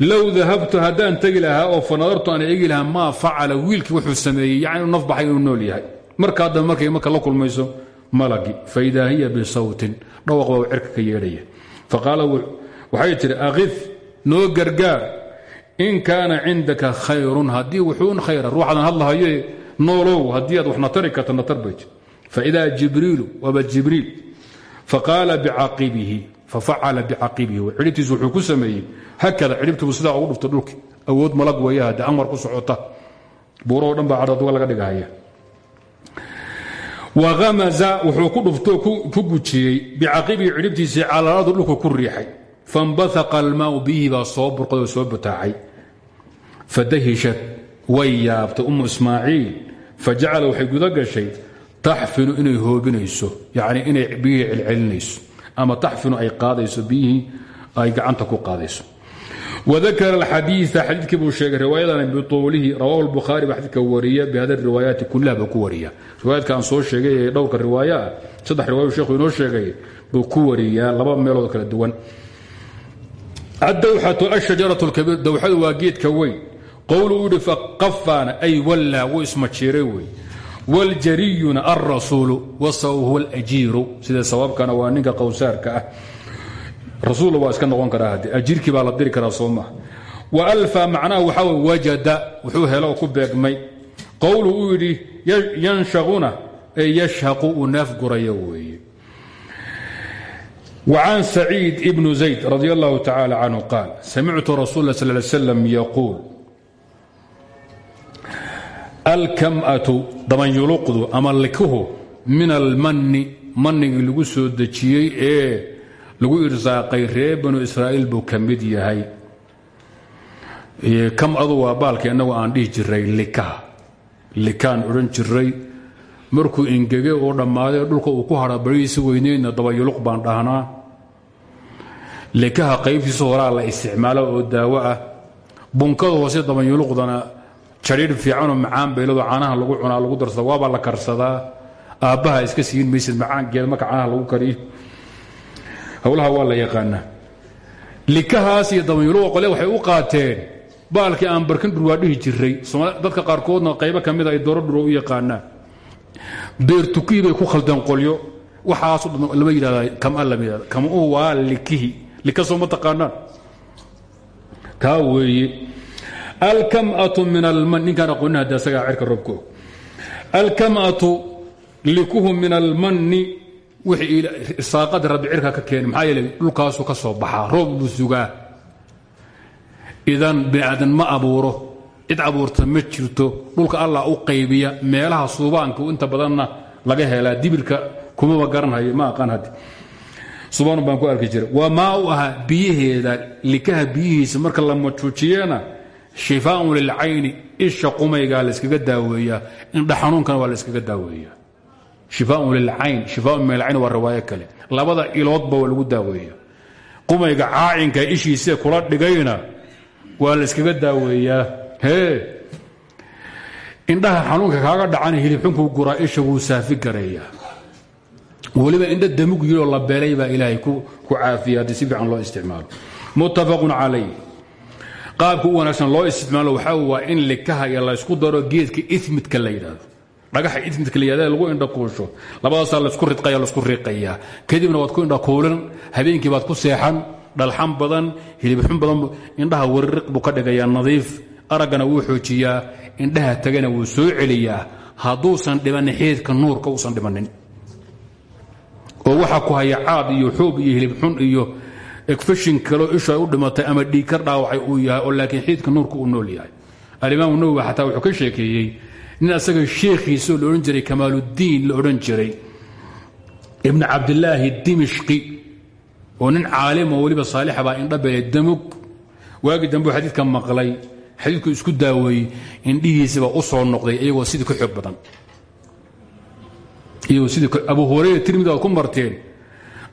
low dahabtu haddaan tegi oo fanadartu aan eegi lahaa maa facala wuxuu sameeyey yani inuu naf baxay inuu nool yahay. Markaa dambe markay marka la kulmayso malagi faidaa hiya bisawtin dhawaq baa cirka ka yeedhaya. Faqaala waxay tidhi akhif noo gargaar. In kaana cindaka khayrun haddii wuxuun khayra ruuxadan hadlahayo noolow haddii aad wax natari karta natar bay tir faidaa jibriilu waaba jibriil faqaala bicaqibihi fafacala bicaqibihi. Cidhibtiisu wuxuu ku sameeyey hakada cidhibtiibu sidaa ugu dhufta dhulki awood malag weeya haddii amar ku socota. Buurahoo dhan baa cadhaduga laga dhigahaya waamaza wuxuu ku dhuftoo ku gujiyey. Bicaqibihi cidhibtiisii calaaladu dhulka ku riixay. Faاnbaثqa almaau bihi baa soo burqay oo soo butaacay fadahishat taxfinu inay hoobinayso yani inay biyihii celcelinayso ama taxfinu ay qaadayso biyihii ay gacanta ku qaadayso. wadakara alxadiia xadiidkii buu sheegay riwaayadan bituulihi rawahu lbukhaari baa xadiidka wariya bihada riwaayaati kullaha buu ku wariya riwaayaadka aan soo sheegay ee dhowrka riwaaya ah saddex riwaaya sheekhu inoo sheegay buu ku wariyaa laba meelood kala duwan. adawxatu ashajaratu lkabiir dawxadu waa geedka weyn. qowlu uu yihi faqafaana ay wallaa wuu ismajiiray wey wاljariyuna alrasuulu wasaw huwa alajiiru sida sawaabkana waa ninka qowsaarka ah rasuul waa iska noqon karaa hadde ajiirkii baa la diri karaa soo maha wa alfa macnaha waxaa wey wajada wuxuu helo oo ku beegmay qowlu uu yidhi yanshaquna ee yashhaqu uu neef gurayo weeye وعن سعيد بن زيد رضي الله تعالى عنه قال سمعت رسول الله صلى الله عليه وسلم يقول alkamatu dabanyuluqdu ama likuhu min almanni mannigii lagu soo dejiyey ee lagu irsaaqay reer banu israa'iil buu ka mid yahay. Kamadu waa baalka aan dhihi jiray likaha likaan odhan jiray markuu ingege oo dhammaaday dhulka uu ku hadha barihiisi weyneydna dabanyuluq baan dhahnaa. Likaha qaybtiisa horaa la isticmaalo oo daawo ah. Bunkada hoose dabanyuluqdana jadhiidh fiicanoo macaan beylado caanaha lagu cunaa lagu darsada waabaa la karsadaa. Aabbaha iska siin maysid macaankeeda marka caanaha lagu kariyo howlaha waa la yaqaanaa. Likahaas iyo dabayuluqa qole waxay u qaateen baalkii aan barkin dhurwaa dhihi jiray. Dadka qaarkoodna qaybo ka mida ay dooro dhuro u yaqaanaan beertukii bay ku khaldeen qolyo. Waxaaso dhan lama yidhahda kama lama yidhahda kamuhu waa likihi? Lika soo ma alkam'atu min alman ninkaan aqoonin hadda asagaa cirka roobka og alkamatu likuhu min almanni wixii saaqada rabbi cirka ka keeni maxaa yeele dhulkaasuu ka soo baxaa roob buu sugaa idan bini ma abuuro cid abuurta ma jirto dhulka allah u qaybiya meelaha suubaanka inta badanna laga helaa dibirka kumaba garanhayo ma aqaan haddi subaan baan ku arki jira waa maa u likaha biyihiisa marka la majuujiyana shifaaun lilcayni isha qumaygaa layskaga daaweeyaa. Indha xanuunkana waa layskaga daaweeyaa. Shifaaun lilcayn shifaaun min alcayn waa riwaayo kale. Labada iloodba waa lagu daaweeya qumayga caacinka ishiisa kula dhigayna waa layskaga daaweeyaa. Hee! Indhaha xanuunka kaaga dhacan hilibxunkuu guraa isha wuu saafi gareeyaa. Weliba indha damug yidoo la beelay baa ilaahay ku caafiya haddii si fiican loo isticmaalo. Muttafaqun calayh qaabka u wanaagsan loo isticmaalo waxaa waa in likaha iyo laysku daro geedka imidka la yidhaahdo. Dhagaxa imidka la yidhahdo lagu indhakuusho labadaasaa laysku ridqaya laysku riiqayaa kadibna waad ku indhakuulan habeenkii baad ku seexan dhalxan badan hilibxun badan indhaha warriq buu ka dhigayaa nadiif. Araggana wuu xoojiyaa indhaha tagana wuu soo celiyaa. Hadduusan dhimanin xididka nuurka uusan dhimanin. Oo waxaa ku haya caad iyo xoog iyo hilibxun iyo egfashin kaleo ishu u dhimatay ama dhiigkar dhaawacay uu yahay oo laakiin xididka nuurka uu nool yahay. Alimaamu nawowi xataa wuxuu ka sheekeeyey nin asaga sheekhiisao la odhan jiray kamaaluddiin la odhan jiray ibni cabdilaahi dimishqi oo nin caalimo weliba saalixa baa indhabele damug. Waagii dambe u xadiidka maqlay xadiidku isku daaweeyey indhihiisibaa u soo noqday iyagoo sidii ka xoog badan. Iyagoo sidii abu hurayra tirmidi aad ku marteen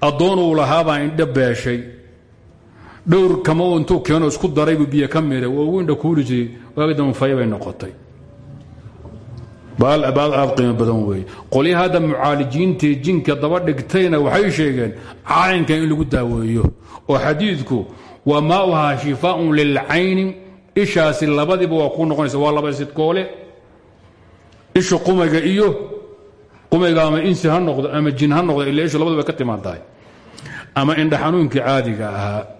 addoon uu lahaabaa indho beeshay dhowr kama intuu keeno isku daraybu biyo ka waa ugu indha kuuli jiray. Waagii dambe faya bay noqotay. Baal aad qiimo badan weeye. Qolyaha hadda mucaalijiintii jinka daba dhigtayna waxay sheegeen caynka in lagu daaweeyo. Oo xadiidku waa maa u ahaa shifaaun lilcayni ishaasi labadiiba waa kuu noqonaysa waa laba sidkoole. Isha qumayga iyo qumayga ama insi ha noqdo ama jin ha noqdo ila ishu labaduba ka timaadahay ama indha xanuunkii caadiga ahaa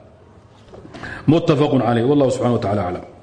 calayh wallahu subxana wa tacala aclam